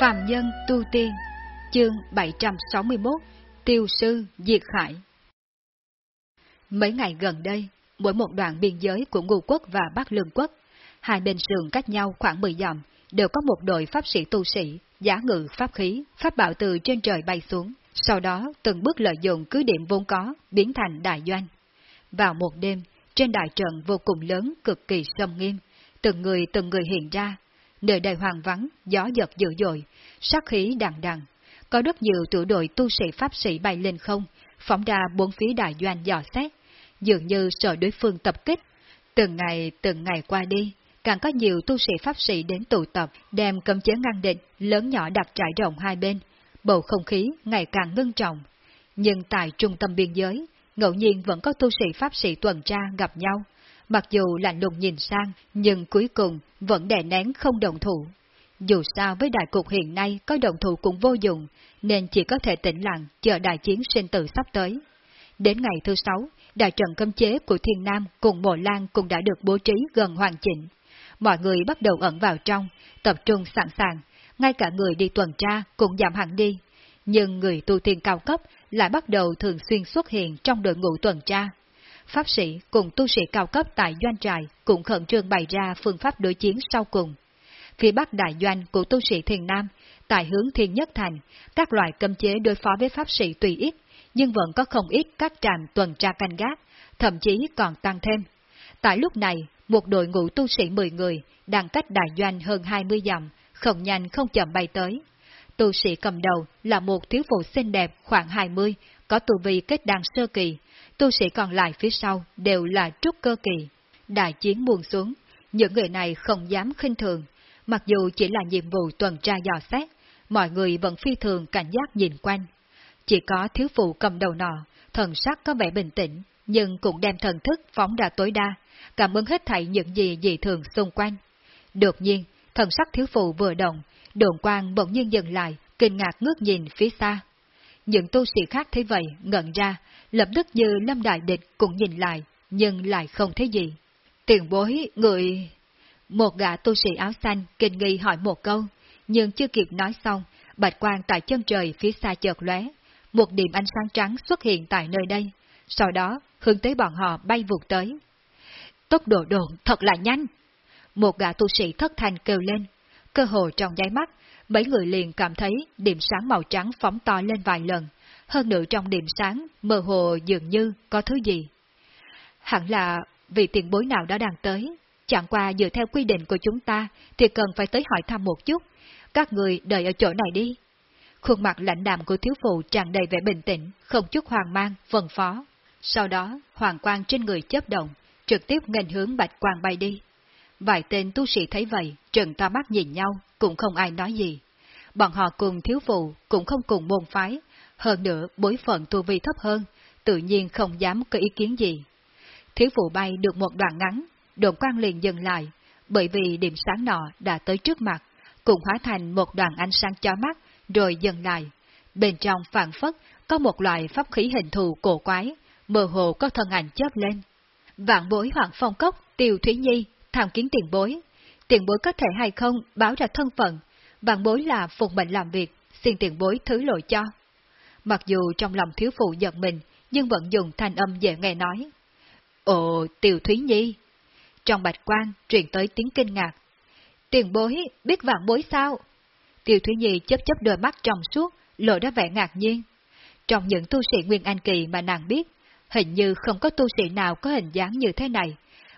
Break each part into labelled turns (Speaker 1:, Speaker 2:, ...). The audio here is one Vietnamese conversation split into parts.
Speaker 1: Phạm Nhân Tu Tiên Chương 761 Tiêu Sư Diệt Khải Mấy ngày gần đây, mỗi một đoạn biên giới của Ngô Quốc và Bắc Lương Quốc, hai bên sườn cách nhau khoảng 10 dặm, đều có một đội pháp sĩ tu sĩ, giả ngự pháp khí, pháp bảo từ trên trời bay xuống, sau đó từng bước lợi dụng cứ điểm vốn có, biến thành đại doanh. Vào một đêm, trên đại trận vô cùng lớn, cực kỳ sâm nghiêm, từng người từng người hiện ra, nơi đây hoàng vắng, gió giật dữ dội, sát khí đằng đằng. Có rất nhiều tiểu đội tu sĩ pháp sĩ bay lên không, phóng ra bốn phía đại doanh dò xét, dường như sợ đối phương tập kích. Từng ngày, từng ngày qua đi, càng có nhiều tu sĩ pháp sĩ đến tụ tập, đem cấm chế ngăn định, lớn nhỏ đặt trải rộng hai bên, bầu không khí ngày càng ngưng trọng. Nhưng tại trung tâm biên giới, ngẫu nhiên vẫn có tu sĩ pháp sĩ tuần tra gặp nhau, mặc dù lạnh lùng nhìn sang, nhưng cuối cùng vẫn đè nén không đồng thủ. Dù sao với đại cục hiện nay có đồng thủ cũng vô dụng, nên chỉ có thể tĩnh lặng chờ đại chiến sinh tử sắp tới. Đến ngày thứ sáu, đại trận cấm chế của Thiên Nam cùng Mộ Lan cũng đã được bố trí gần hoàn chỉnh. Mọi người bắt đầu ẩn vào trong, tập trung sẵn sàng, ngay cả người đi tuần tra cũng giảm hẳn đi. Nhưng người tu tiên cao cấp lại bắt đầu thường xuyên xuất hiện trong đội ngũ tuần tra. Pháp sĩ cùng tu sĩ cao cấp tại doanh trại cũng khẩn trương bày ra phương pháp đối chiến sau cùng. Phía bắc đại doanh của tu sĩ thiền nam, tại hướng thiên nhất thành, các loại cấm chế đối phó với pháp sĩ tùy ít, nhưng vẫn có không ít các trạm tuần tra canh gác, thậm chí còn tăng thêm. Tại lúc này, một đội ngũ tu sĩ 10 người đang cách đại doanh hơn 20 dặm, không nhanh không chậm bay tới. Tu sĩ cầm đầu là một thiếu phụ xinh đẹp khoảng 20, có tu vi kết đàn sơ kỳ, tu sĩ còn lại phía sau đều là trúc cơ kỳ. Đại chiến buông xuống, những người này không dám khinh thường, mặc dù chỉ là nhiệm vụ tuần tra dò xét, mọi người vẫn phi thường cảnh giác nhìn quanh. Chỉ có thiếu phụ cầm đầu nọ, thần sắc có vẻ bình tĩnh, nhưng cũng đem thần thức phóng ra tối đa, cảm ứng hết thảy những gì dị thường xung quanh. Đột nhiên, thần sắc thiếu phụ vừa động, đồn quang bỗng nhiên dừng lại, kinh ngạc ngước nhìn phía xa. Những tu sĩ khác thấy vậy, ngẩn ra, lập tức như lâm đại địch cũng nhìn lại, nhưng lại không thấy gì. Tiền bối, người... Một gã tu sĩ áo xanh kinh nghi hỏi một câu, nhưng chưa kịp nói xong, bạch quang tại chân trời phía xa chợt lóe, một điểm ánh sáng trắng xuất hiện tại nơi đây, sau đó hướng tới bọn họ bay vụt tới. Tốc độ độn thật là nhanh! Một gã tu sĩ thất thành kêu lên, cơ hồ trong nháy mắt, mấy người liền cảm thấy điểm sáng màu trắng phóng to lên vài lần, hơn nữa trong điểm sáng mơ hồ dường như có thứ gì. Hẳn là vị tiền bối nào đó đang tới, chẳng qua dựa theo quy định của chúng ta thì cần phải tới hỏi thăm một chút, các người đợi ở chỗ này đi. Khuôn mặt lãnh đạm của thiếu phụ tràn đầy vẻ bình tĩnh, không chút hoàng mang, phân phó. Sau đó, hoàng quang trên người chấp động, trực tiếp nghênh hướng bạch quang bay đi. Vài tên tu sĩ thấy vậy, trừng to mắt nhìn nhau, cũng không ai nói gì. Bọn họ cùng thiếu phụ, cũng không cùng môn phái, hơn nữa bối phận tu vi thấp hơn, tự nhiên không dám có ý kiến gì. Thiếu phụ bay được một đoạn ngắn, đồn quang liền dừng lại, bởi vì điểm sáng nọ đã tới trước mặt, cũng hóa thành một đoàn ánh sáng chói mắt, rồi dừng lại. Bên trong phản phất có một loại pháp khí hình thù cổ quái, mơ hồ có thân ảnh chớp lên. Vạn bối hoàng phong cốc, tiêu thúy nhi, tham kiến tiền bối. Tiền bối có thể hay không báo ra thân phận, vạn bối là phục mệnh làm việc, xin tiền bối thứ lỗi cho. Mặc dù trong lòng thiếu phụ giận mình, nhưng vẫn dùng thanh âm dễ nghe nói. Ồ, Tiểu Thúy Nhi! Trong bạch quan truyền tới tiếng kinh ngạc. Tiền bối, biết vạn bối sao? Tiểu Thúy Nhi chấp chấp đôi mắt trong suốt, lộ ra vẻ ngạc nhiên. Trong những tu sĩ Nguyên Anh Kỳ mà nàng biết, hình như không có tu sĩ nào có hình dáng như thế này.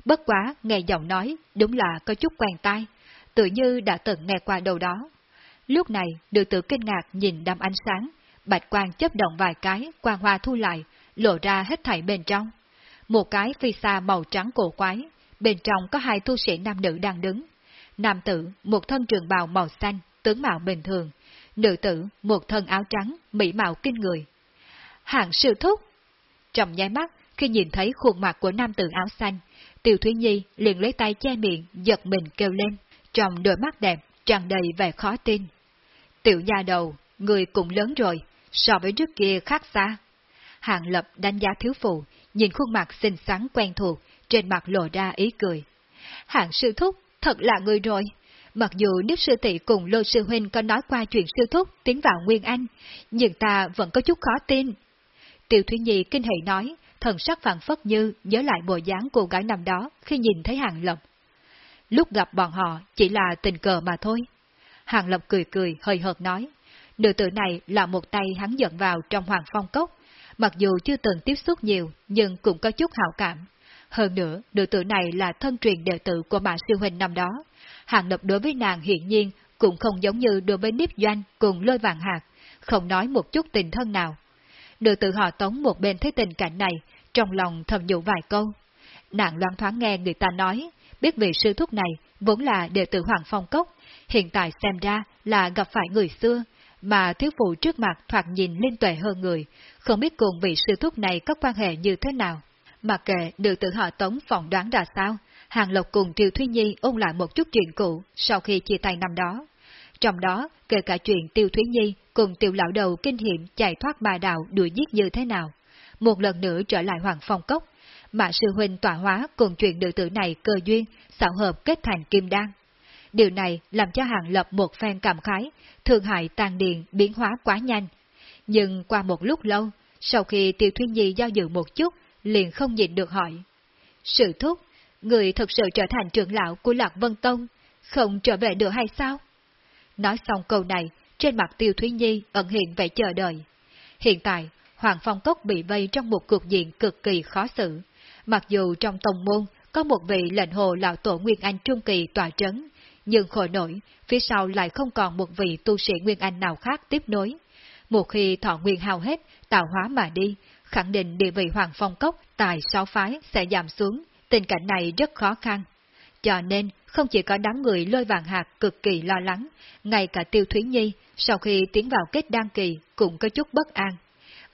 Speaker 1: Bất quá, nghe giọng nói, đúng là có chút quen tai, tự như đã từng nghe qua đâu đó. Lúc này, được tự kinh ngạc nhìn đám ánh sáng, bạch quang chấp động vài cái, quang hoa thu lại, lộ ra hết thảy bên trong. Một cái phi xa màu trắng cổ quái, bên trong có hai tu sĩ nam nữ đang đứng. Nam tử, một thân trường bào màu xanh, tướng mạo bình thường. Nữ tử, một thân áo trắng, mỹ mạo kinh người. Hạng sư thúc! Trong nháy mắt, khi nhìn thấy khuôn mặt của nam tử áo xanh, Tiểu Thúy Nhi liền lấy tay che miệng, giật mình kêu lên, trong đôi mắt đẹp, tràn đầy vẻ khó tin. Tiểu nhà đầu, người cũng lớn rồi, so với trước kia khác xa. Hạng Lập đánh giá thiếu phụ, nhìn khuôn mặt xinh xắn quen thuộc, trên mặt lộ ra ý cười. Hạng sư thúc, thật là người rồi. Mặc dù Niếp Sư Tỷ cùng Lô Sư Huynh có nói qua chuyện sư thúc tiến vào Nguyên Anh, nhưng ta vẫn có chút khó tin. Tiểu Thúy Nhi kinh hỉ nói, thần sắc phản phất như nhớ lại bộ dáng cô gái năm đó khi nhìn thấy Hàng Lập. Lúc gặp bọn họ chỉ là tình cờ mà thôi. Hàng Lập cười cười hơi hợt nói, nữ tử này là một tay hắn dẫn vào trong Hoàng Phong Cốc, mặc dù chưa từng tiếp xúc nhiều nhưng cũng có chút hảo cảm. Hơn nữa, nữ tử này là thân truyền đệ tử của bà Sư Huynh năm đó. Hàng Lập đối với nàng hiển nhiên cũng không giống như đối với Niếp Doanh cùng lôi vàng hạt, không nói một chút tình thân nào. Nữ tử họ tống một bên thấy tình cảnh này, trong lòng thầm nhủ vài câu. Nàng loan thoáng nghe người ta nói, biết vị sư thúc này vốn là đệ tử Hoàng Phong Cốc, hiện tại xem ra là gặp phải người xưa, mà thiếu phụ trước mặt thoạt nhìn linh tuệ hơn người, không biết cùng vị sư thúc này có quan hệ như thế nào. Mặc kệ được tự họ tống phỏng đoán ra sao, Hàng Lộc cùng Triều Thúy Nhi ôn lại một chút chuyện cũ sau khi chia tay năm đó. Trong đó, kể cả chuyện Tiêu Thúy Nhi cùng Tiêu Lão Đầu kinh hiểm chạy thoát bà đạo đuổi giết như thế nào. Một lần nữa trở lại Hoàng Phong Cốc, Mã Sư Huynh tỏa hóa cùng chuyện nữ tử này cơ duyên, xảo hợp kết thành kim đan. Điều này làm cho Hàng Lập một phen cảm khái, thương hại tàn điện biến hóa quá nhanh. Nhưng qua một lúc lâu, sau khi Tiêu Thúy Nhi do dự một chút, liền không nhịn được hỏi. Sự thúc, người thật sự trở thành trưởng lão của Lạc Vân Tông, không trở về được hay sao? Nói xong câu này, trên mặt Tiêu Thúy Nhi ẩn hiện vẻ chờ đợi. Hiện tại, Hoàng Phong Cốc bị vây trong một cuộc diện cực kỳ khó xử. Mặc dù trong tông môn có một vị lệnh hồ lão tổ Nguyên Anh Trung Kỳ tòa trấn, nhưng khổ nổi, phía sau lại không còn một vị tu sĩ Nguyên Anh nào khác tiếp nối. Một khi thọ nguyên hao hết, tạo hóa mà đi, khẳng định địa vị Hoàng Phong Cốc tại sáu phái sẽ giảm xuống, tình cảnh này rất khó khăn. Cho nên, không chỉ có đám người lôi vàng hạt cực kỳ lo lắng, ngay cả Tiêu Thúy Nhi, sau khi tiến vào kết đăng kỳ, cũng có chút bất an.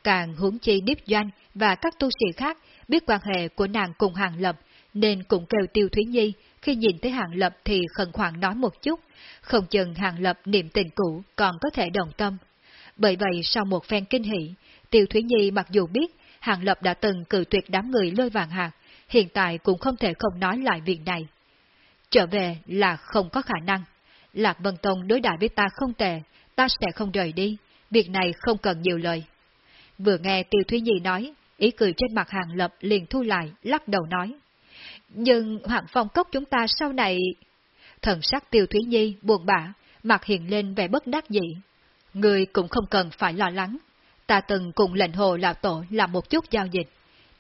Speaker 1: Càng hướng chi điếp Doanh và các tu sĩ khác biết quan hệ của nàng cùng Hàng Lập, nên cũng kêu Tiêu Thúy Nhi khi nhìn thấy Hàng Lập thì khẩn khoản nói một chút, không chừng Hàng Lập niệm tình cũ còn có thể đồng tâm. Bởi vậy sau một phen kinh hỷ, Tiêu Thúy Nhi mặc dù biết Hàng Lập đã từng cử tuyệt đám người lôi vàng hạt, hiện tại cũng không thể không nói lại việc này. Trở về là không có khả năng. Lạc Vân Tông đối đại với ta không tệ, ta sẽ không rời đi, việc này không cần nhiều lời. Vừa nghe Tiêu Thúy Nhi nói, ý cười trên mặt Hàng Lập liền thu lại, lắc đầu nói. Nhưng Hoàng Phong Cốc chúng ta sau này... Thần sắc Tiêu Thúy Nhi buồn bã, mặt hiện lên vẻ bất đắc dĩ. Người cũng không cần phải lo lắng. Ta từng cùng lệnh hồ lão tổ làm một chút giao dịch.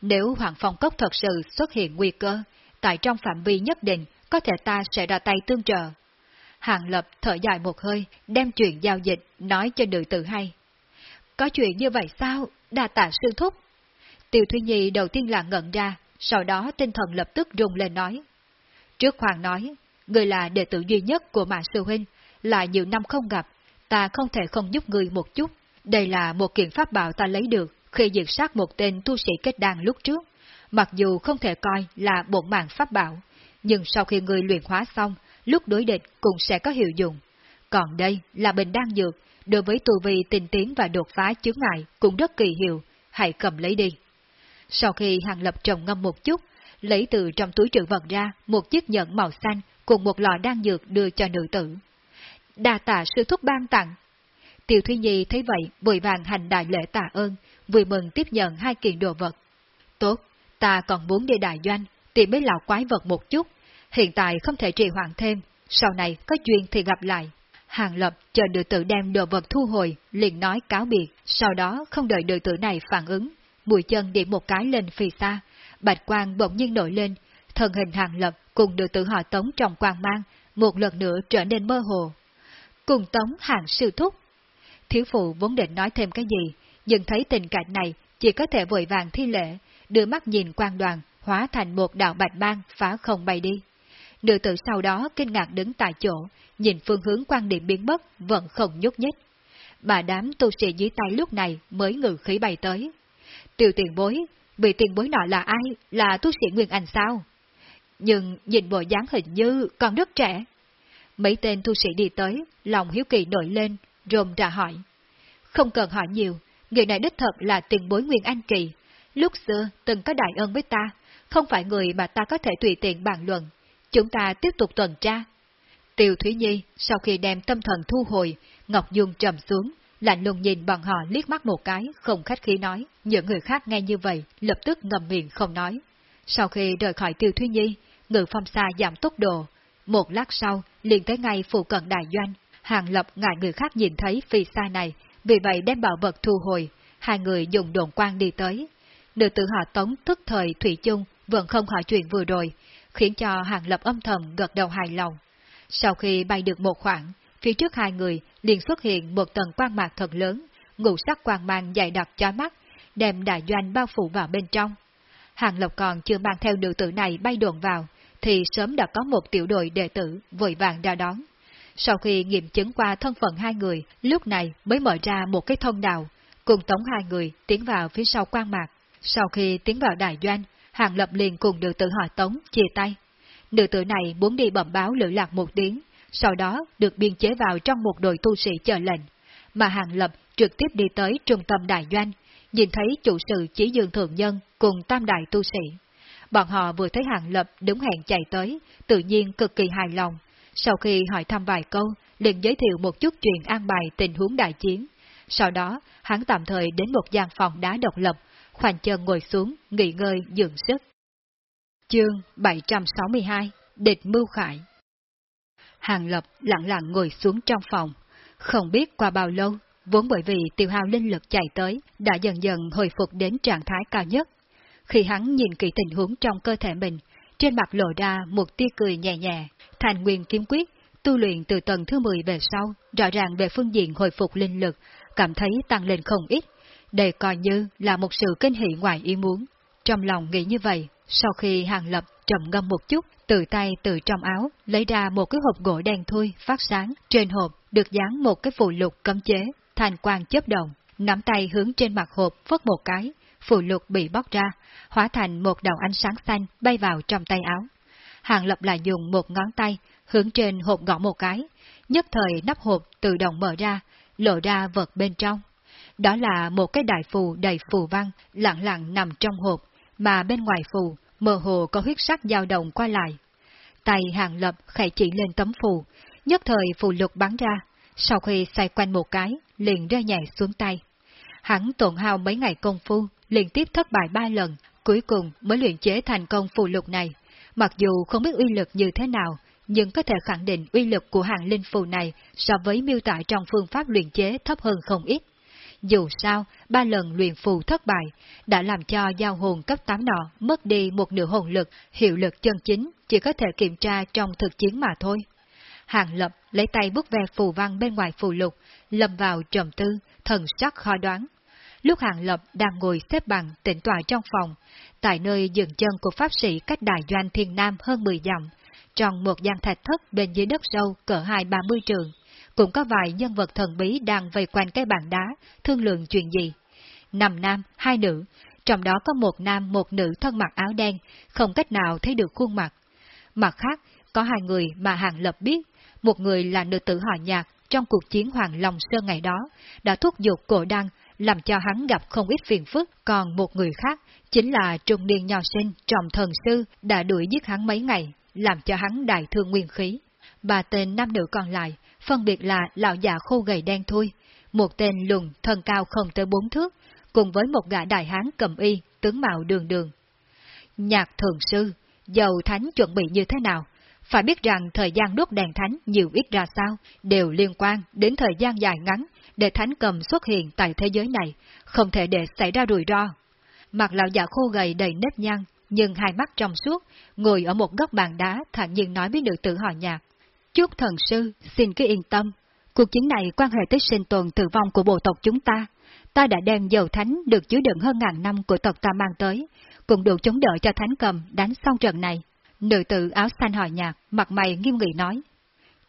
Speaker 1: Nếu Hoàng Phong Cốc thật sự xuất hiện nguy cơ, tại trong phạm vi nhất định, có thể ta sẽ ra tay tương trợ. Hàng Lập thở dài một hơi, đem chuyện giao dịch nói cho nữ tử hay. Có chuyện như vậy sao? Đa tạ sư thúc. Tiêu Thúy Nhi đầu tiên là ngẩn ra, sau đó tinh thần lập tức rung lên nói. Trước Hoàng nói, người là đệ tử duy nhất của Mã Sư Huynh, là nhiều năm không gặp, ta không thể không giúp người một chút. Đây là một kiện pháp bảo ta lấy được khi diệt sát một tên tu sĩ kết đan lúc trước. Mặc dù không thể coi là bổn mạng pháp bảo, nhưng sau khi người luyện hóa xong, lúc đối địch cũng sẽ có hiệu dụng. Còn đây là bình đan dược, đối với tu vi tinh tiến và đột phá chướng ngại cũng rất kỳ hiệu, hãy cầm lấy đi. Sau khi Hàng Lập trồng ngâm một chút, lấy từ trong túi trữ vật ra một chiếc nhẫn màu xanh cùng một lọ đan dược đưa cho nữ tử. Đa tạ sư thúc ban tặng. Tiêu Thúy Nhi thấy vậy vội vàng hành đại lễ tạ ơn, vui mừng tiếp nhận hai kiện đồ vật. Tốt, ta còn muốn đi đại doanh, tìm mấy lão quái vật một chút, hiện tại không thể trì hoãn thêm, sau này có duyên thì gặp lại. Hàng Lập chờ đệ tử đem đồ vật thu hồi, liền nói cáo biệt, sau đó không đợi đệ tử này phản ứng, Mùi chân điểm một cái lên phi xa, bạch quang bỗng nhiên nổi lên, thân hình Hàng Lập cùng đệ tử họ tống trong quang mang, một lần nữa trở nên mơ hồ. Cùng tống hàng sư thúc. Thiếu phụ vốn định nói thêm cái gì, nhưng thấy tình cảnh này chỉ có thể vội vàng thi lễ, đưa mắt nhìn quang đoàn, hóa thành một đạo bạch mang phá không bay đi. Nữ tử sau đó kinh ngạc đứng tại chỗ, nhìn phương hướng quan điểm biến mất, vẫn không nhúc nhích. Bà đám tu sĩ dưới tay lúc này mới ngự khí bay tới. Tiêu tiền bối, vị tiền bối nọ là ai? Là tu sĩ Nguyên Anh sao? Nhưng nhìn bộ dáng hình như còn rất trẻ. Mấy tên tu sĩ đi tới, lòng hiếu kỳ nổi lên, rồm ra hỏi. Không cần hỏi nhiều, người này đích thật là tiền bối Nguyên Anh Kỳ. Lúc xưa từng có đại ơn với ta, không phải người mà ta có thể tùy tiện bàn luận. Chúng ta tiếp tục tuần tra. Tiêu Thúy Nhi sau khi đem tâm thần thu hồi, Ngọc Dung trầm xuống, lạnh lùng nhìn bọn họ liếc mắt một cái, không khách khí nói. Những người khác nghe như vậy, lập tức ngầm miệng không nói. Sau khi rời khỏi Tiêu Thúy Nhi, ngự phong xa giảm tốc độ. Một lát sau, liền tới ngay phụ cận đại doanh. Hàng lập ngại người khác nhìn thấy phi xa này, vì vậy đem bảo vật thu hồi. Hai người dùng đồn quang đi tới. Nữ tử họ tống tức thời Thủy chung vẫn không hỏi chuyện vừa rồi, khiến cho hàng lập âm thầm gật đầu hài lòng. Sau khi bay được một khoảng, phía trước hai người liền xuất hiện một tầng quang mạc thật lớn, ngũ sắc quang mang dày đặc chói mắt, đem đại doanh bao phủ vào bên trong. Hàng Lộc còn chưa mang theo nữ tử này bay đồn vào, thì sớm đã có một tiểu đội đệ tử vội vàng ra đón. Sau khi nghiệm chứng qua thân phận hai người, lúc này mới mở ra một cái thông đạo, cùng tống hai người tiến vào phía sau quan mạc. Sau khi tiến vào đại doanh, Hàng Lập liền cùng nữ tử họ tống chia tay. Nữ tử này muốn đi bẩm báo lữ lạc một tiếng, sau đó được biên chế vào trong một đội tu sĩ chờ lệnh, mà Hàng Lập trực tiếp đi tới trung tâm đại doanh, nhìn thấy chủ sự chỉ dương thượng nhân cùng tam đại tu sĩ. Bọn họ vừa thấy Hàng Lập đúng hẹn chạy tới, tự nhiên cực kỳ hài lòng. Sau khi hỏi thăm vài câu, liền giới thiệu một chút chuyện an bài tình huống đại chiến. Sau đó, hắn tạm thời đến một gian phòng đá độc lập, khoanh chân ngồi xuống, nghỉ ngơi, dưỡng sức. Chương 762 Địch Mưu Khải Hàng Lập lặng lặng ngồi xuống trong phòng. Không biết qua bao lâu, vốn bởi vì tiêu hao linh lực chạy tới, đã dần dần hồi phục đến trạng thái cao nhất. Khi hắn nhìn kỹ tình huống trong cơ thể mình, trên mặt lộ ra một tia cười nhẹ nhẹ, thành nguyên kiếm quyết, tu luyện từ tầng thứ 10 về sau, rõ ràng về phương diện hồi phục linh lực, cảm thấy tăng lên không ít. Đây coi như là một sự kinh hỉ ngoài ý muốn. Trong lòng nghĩ như vậy, sau khi hàng lập trầm ngâm một chút, từ tay từ trong áo, lấy ra một cái hộp gỗ đen thui, phát sáng. Trên hộp được dán một cái phụ lục cấm chế, thành quang chớp động. Nắm tay hướng trên mặt hộp phất một cái, phụ lục bị bóc ra, hóa thành một đầu ánh sáng xanh bay vào trong tay áo. Hàng lập lại dùng một ngón tay, hướng trên hộp gõ một cái, nhất thời nắp hộp tự động mở ra, lộ ra vật bên trong. Đó là một cái đại phù đầy phù văn, lặng lặng nằm trong hộp, mà bên ngoài phù, mơ hồ có huyết sắc dao động qua lại. Tay hàng lập khẽ chỉ lên tấm phù, nhất thời phù lục bắn ra, sau khi xoay quanh một cái, liền rơi nhẹ xuống tay. Hắn tổn hao mấy ngày công phu, liên tiếp thất bại ba lần, cuối cùng mới luyện chế thành công phù lục này. Mặc dù không biết uy lực như thế nào, nhưng có thể khẳng định uy lực của hàng linh phù này so với miêu tả trong phương pháp luyện chế thấp hơn không ít. Dù sao, ba lần luyện phù thất bại, đã làm cho giao hồn cấp 8 nọ mất đi một nửa hồn lực, hiệu lực chân chính, chỉ có thể kiểm tra trong thực chiến mà thôi. Hàng lập lấy tay bút ve phù văn bên ngoài phù lục, lầm vào trầm tư, thần sắc khó đoán. Lúc Hàng Lập đang ngồi xếp bằng tĩnh tọa trong phòng, tại nơi dừng chân của pháp sĩ cách đại doanh thiên nam hơn 10 dặm, trong một gian thạch thất bên dưới đất sâu cỡ hai ba mươi trường, cũng có vài nhân vật thần bí đang vây quanh cái bàn đá, thương lượng chuyện gì. Năm nam, hai nữ, trong đó có một nam một nữ thân mặc áo đen, không cách nào thấy được khuôn mặt. Mặt khác, có hai người mà Hàng Lập biết, một người là nữ tử họ nhạc trong cuộc chiến Hoàng Long Sơn ngày đó, đã thúc giục cổ đăng, làm cho hắn gặp không ít phiền phức, còn một người khác chính là trung niên nho sinh trọng thần sư đã đuổi giết hắn mấy ngày, làm cho hắn đại thương nguyên khí. Bà tên nam nữ còn lại, phân biệt là lão già khô gầy đen thui, một tên lùn thân cao không tới bốn thước, cùng với một gã đại hán cầm y, tướng mạo đường đường. Nhạc thường sư, dầu thánh chuẩn bị như thế nào? Phải biết rằng thời gian đốt đèn thánh nhiều ít ra sao, đều liên quan đến thời gian dài ngắn để thánh cầm xuất hiện tại thế giới này, không thể để xảy ra rủi ro. Mặt lão già khô gầy đầy nếp nhăn, nhưng hai mắt trong suốt, ngồi ở một góc bàn đá thản nhiên nói với nữ tử họ nhạc. Chúc thần sư, xin cứ yên tâm. Cuộc chiến này quan hệ tới sinh tồn tử vong của bộ tộc chúng ta. Ta đã đem dầu thánh được chứa đựng hơn ngàn năm của tộc ta mang tới, cũng đủ chống đỡ cho thánh cầm đánh xong trận này. Nữ tử áo xanh hỏi nhạc, mặt mày nghiêm nghị nói.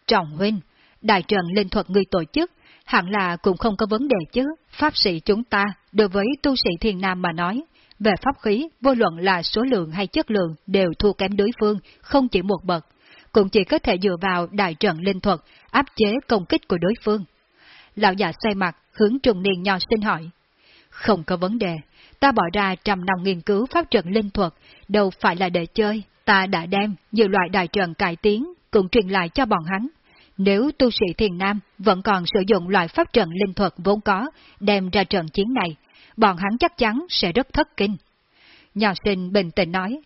Speaker 1: Trọng huynh, đại trận linh thuật người tổ chức, hẳn là cũng không có vấn đề chứ. Pháp sĩ chúng ta, đối với tu sĩ thiền nam mà nói, về pháp khí, vô luận là số lượng hay chất lượng đều thua kém đối phương, không chỉ một bậc. Cũng chỉ có thể dựa vào đại trận linh thuật, áp chế công kích của đối phương. Lão già xoay mặt, hướng trùng niên nho sinh hỏi. Không có vấn đề, ta bỏ ra trăm năm nghiên cứu pháp trận linh thuật, đâu phải là để chơi. Ta đã đem nhiều loại đại trận cải tiến, cũng truyền lại cho bọn hắn, Nếu tu sĩ thiền nam vẫn còn sử dụng loại pháp trận linh thuật vốn có đem ra trận chiến này, bọn hắn chắc chắn sẽ rất thất kinh. Nhà sinh bình tĩnh nói,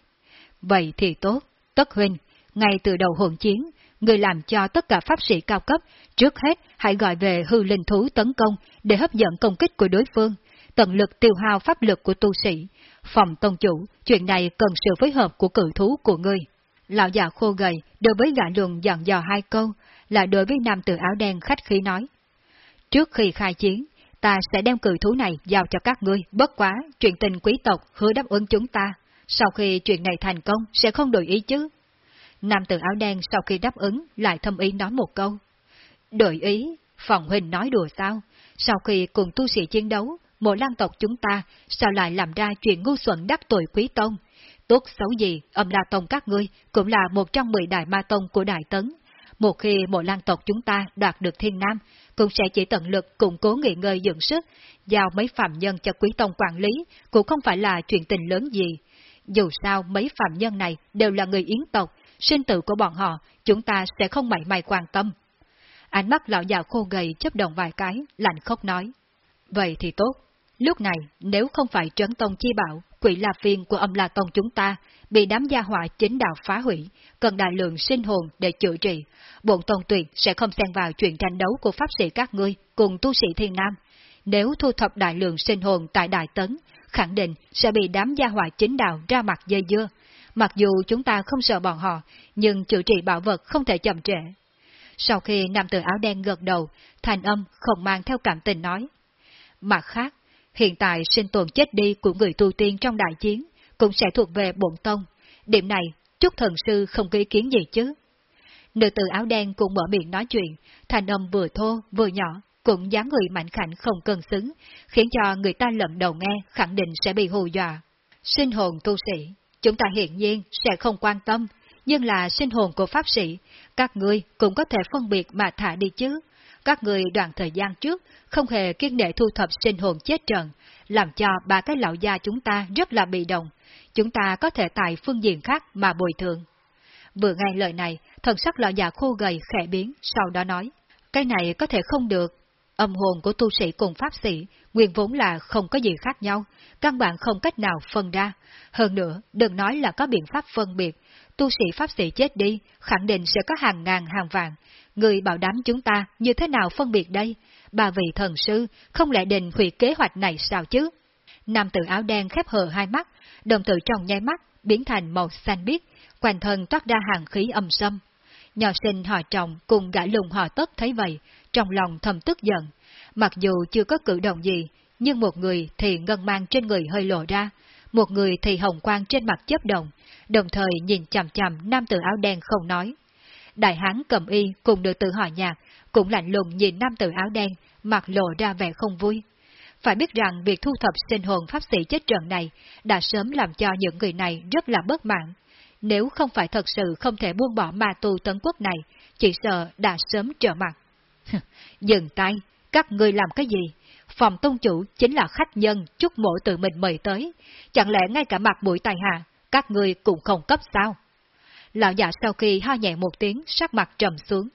Speaker 1: vậy thì tốt, tất huynh, ngay từ đầu hỗn chiến, người làm cho tất cả pháp sĩ cao cấp, trước hết hãy gọi về hư linh thú tấn công để hấp dẫn công kích của đối phương, tận lực tiêu hao pháp lực của tu sĩ. Phòng tông chủ, chuyện này cần sự phối hợp của cử thú của ngươi. Lão già khô gầy đối với gã luồng dặn dò hai câu, là đối với nam tử áo đen khách khí nói. Trước khi khai chiến, ta sẽ đem cử thú này giao cho các ngươi, bất quá, chuyện tình quý tộc hứa đáp ứng chúng ta. Sau khi chuyện này thành công, sẽ không đổi ý chứ. Nam tử áo đen sau khi đáp ứng, lại thâm ý nói một câu. Đổi ý, phòng huynh nói đùa sao? Sau khi cùng tu sĩ chiến đấu, một lan tộc chúng ta sao lại làm ra chuyện ngu xuẩn đắc tội quý tông? Tốt xấu gì, âm la tông các ngươi cũng là một trong mười đại ma tông của đại tấn. Một khi một lan tộc chúng ta đoạt được thiên nam, cũng sẽ chỉ tận lực củng cố nghỉ ngơi dưỡng sức, giao mấy phạm nhân cho quý tông quản lý, cũng không phải là chuyện tình lớn gì. Dù sao mấy phạm nhân này đều là người yến tộc, sinh tử của bọn họ chúng ta sẽ không mảy may quan tâm. Ánh mắt lão già khô gầy chấp động vài cái, lạnh khóc nói. Vậy thì tốt. Lúc này, nếu không phải trấn tông chi bảo, quỷ la phiên của âm la tông chúng ta bị đám gia họa chính đạo phá hủy, cần đại lượng sinh hồn để chữa trị, bổn tông tuyệt sẽ không xen vào chuyện tranh đấu của pháp sĩ các ngươi cùng tu sĩ thiên nam. Nếu thu thập đại lượng sinh hồn tại Đại Tấn, khẳng định sẽ bị đám gia họa chính đạo ra mặt dây dưa. Mặc dù chúng ta không sợ bọn họ, nhưng chữa trị bảo vật không thể chậm trễ. Sau khi nam tử áo đen gật đầu, thành âm không mang theo cảm tình nói. Mặt khác, hiện tại sinh tồn chết đi của người tu tiên trong đại chiến cũng sẽ thuộc về bổn tông. Điểm này, chúc thần sư không có ý kiến gì chứ. Nữ tử áo đen cũng mở miệng nói chuyện, thành âm vừa thô vừa nhỏ, cũng dáng người mạnh khảnh không cân xứng, khiến cho người ta lậm đầu nghe khẳng định sẽ bị hù dọa. Sinh hồn tu sĩ, chúng ta hiển nhiên sẽ không quan tâm, nhưng là sinh hồn của pháp sĩ, các ngươi cũng có thể phân biệt mà thả đi chứ. Các người đoạn thời gian trước không hề kiên nệ thu thập sinh hồn chết trận, làm cho ba cái lão gia chúng ta rất là bị động. Chúng ta có thể tại phương diện khác mà bồi thường. Vừa nghe lời này, thần sắc lão già khô gầy khẽ biến, sau đó nói, cái này có thể không được. Âm hồn của tu sĩ cùng pháp sĩ, nguyên vốn là không có gì khác nhau, căn bản không cách nào phân ra. Hơn nữa, đừng nói là có biện pháp phân biệt, tu sĩ pháp sĩ chết đi, khẳng định sẽ có hàng ngàn hàng vạn Người bảo đảm chúng ta như thế nào phân biệt đây? Bà vị thần sư, không lẽ định hủy kế hoạch này sao chứ? Nam tử áo đen khép hờ hai mắt, đồng tử trong nháy mắt, biến thành màu xanh biếc, quanh thân toát ra hàng khí âm sâm. Nhỏ sinh họ trọng cùng gã lùng họ tất thấy vậy, trong lòng thầm tức giận. Mặc dù chưa có cử động gì, nhưng một người thì ngân mang trên người hơi lộ ra, một người thì hồng quang trên mặt chấp động, đồng thời nhìn chằm chằm nam tử áo đen không nói. Đại hán cầm y cùng được tự hỏi nhạc, cũng lạnh lùng nhìn nam tử áo đen, mặt lộ ra vẻ không vui. Phải biết rằng việc thu thập sinh hồn pháp sĩ chết trận này đã sớm làm cho những người này rất là bất mãn. Nếu không phải thật sự không thể buông bỏ ma tu tấn quốc này, chỉ sợ đã sớm trở mặt. Dừng tay, các ngươi làm cái gì? Phòng tôn chủ chính là khách nhân chúc mộ tự mình mời tới. Chẳng lẽ ngay cả mặt mũi tài hạ, các ngươi cũng không cấp sao? Lão già sau khi ho nhẹ một tiếng, sắc mặt trầm xuống.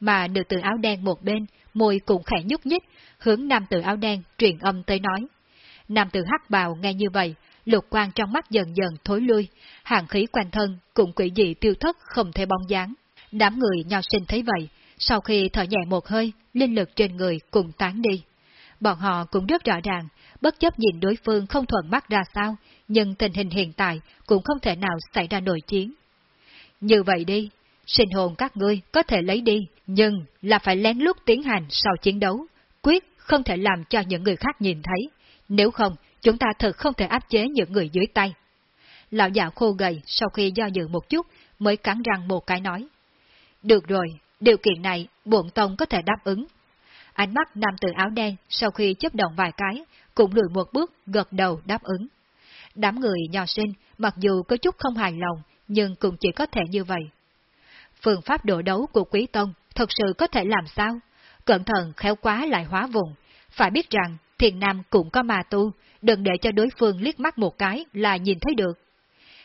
Speaker 1: Mà nữ tử áo đen một bên, môi cũng khẽ nhúc nhích, hướng nam tử áo đen truyền âm tới nói. Nam tử hắc bào nghe như vậy, lục quang trong mắt dần dần thối lui, hàng khí quanh thân cũng quỷ dị tiêu thất không thể bóng dáng. Đám người nho sinh thấy vậy, sau khi thở nhẹ một hơi, linh lực trên người cùng tán đi. Bọn họ cũng rất rõ ràng, bất chấp nhìn đối phương không thuận mắt ra sao, nhưng tình hình hiện tại cũng không thể nào xảy ra nội chiến. Như vậy đi, sinh hồn các ngươi có thể lấy đi, nhưng là phải lén lút tiến hành sau chiến đấu, quyết không thể làm cho những người khác nhìn thấy, nếu không chúng ta thật không thể áp chế những người dưới tay. Lão già khô gầy sau khi do dự một chút mới cắn răng một cái nói. Được rồi, điều kiện này bổn tông có thể đáp ứng. Ánh mắt nam tử áo đen sau khi chấp động vài cái, cũng lùi một bước gật đầu đáp ứng. Đám người nhỏ sinh, mặc dù có chút không hài lòng, nhưng cũng chỉ có thể như vậy. Phương pháp độ đấu của Quý Tông thật sự có thể làm sao? Cẩn thận khéo quá lại hóa vùng. Phải biết rằng thiền nam cũng có ma tu, đừng để cho đối phương liếc mắt một cái là nhìn thấy được.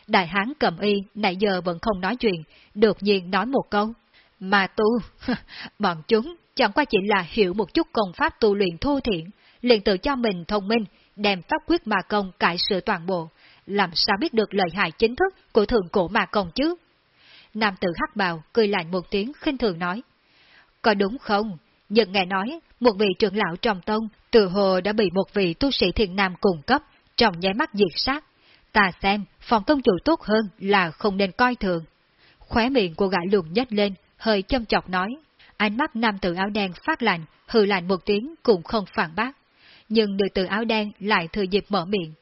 Speaker 1: Đại hán cầm y nãy giờ vẫn không nói chuyện, đột nhiên nói một câu. Mà tu, bọn chúng chẳng qua chỉ là hiểu một chút công pháp tu luyện thô thiện, liền tự cho mình thông minh, đem pháp quyết mà công cải sửa toàn bộ, làm sao biết được lợi hại chính thức của thượng cổ mà công chứ? Nam tử hắc bào cười lạnh một tiếng khinh thường nói. Có đúng không? Nhưng nghe nói, một vị trưởng lão trong tông từ hồ đã bị một vị tu sĩ thiền nam cung cấp, trong nháy mắt diệt sát. Ta xem, phòng tông chủ tốt hơn là không nên coi thường. Khóe miệng của gã luồn nhếch lên, hơi châm chọc nói. Ánh mắt nam tử áo đen phát lạnh, hừ lạnh một tiếng cũng không phản bác. Nhưng nữ tử áo đen lại thừa dịp mở miệng.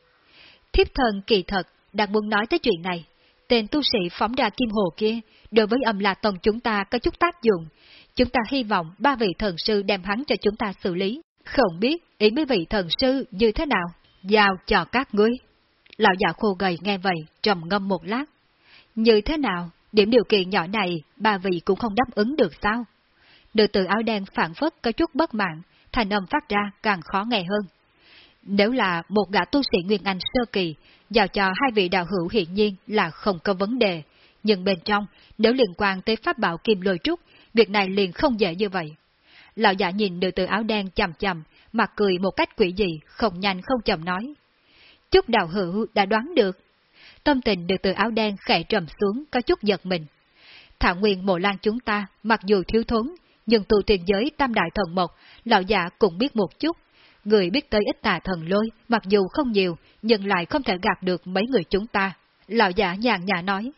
Speaker 1: Thiếp thần kỳ thật, đang muốn nói tới chuyện này. Tên tu sĩ phóng ra kim hồ kia, đối với âm lạc tông chúng ta có chút tác dụng. Chúng ta hy vọng ba vị thần sư đem hắn cho chúng ta xử lý. Không biết ý mấy vị thần sư như thế nào? Giao cho các ngươi. Lão già khô gầy nghe vậy, trầm ngâm một lát. Như thế nào? Điểm điều kiện nhỏ này, bà vị cũng không đáp ứng được sao? Nữ tử áo đen phản phất có chút bất mãn, thành âm phát ra càng khó nghe hơn. Nếu là một gã tu sĩ Nguyên Anh sơ kỳ, giao cho hai vị đạo hữu hiện nhiên là không có vấn đề, nhưng bên trong, nếu liên quan tới pháp bảo kim lôi trúc, việc này liền không dễ như vậy. Lão giả nhìn nữ tử áo đen chầm chầm, mặt cười một cách quỷ dị, không nhanh không chậm nói. Chúc đạo hữu đã đoán được. Tâm tình được từ áo đen khẽ trầm xuống có chút giật mình. Thảo nguyên mộ lan chúng ta, mặc dù thiếu thốn, nhưng tu tiên giới tam đại thần mộc, lão giả cũng biết một chút. Người biết tới ít tà thần lôi, mặc dù không nhiều, nhưng lại không thể gạt được mấy người chúng ta. Lão giả nhàn nhã nói,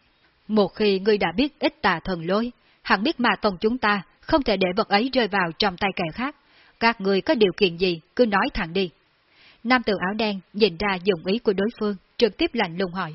Speaker 1: một khi ngươi đã biết ít tà thần lôi, hẳn biết mà tông chúng ta không thể để vật ấy rơi vào trong tay kẻ khác. Các người có điều kiện gì, cứ nói thẳng đi. Nam tử áo đen nhìn ra dụng ý của đối phương, trực tiếp lạnh lùng hỏi.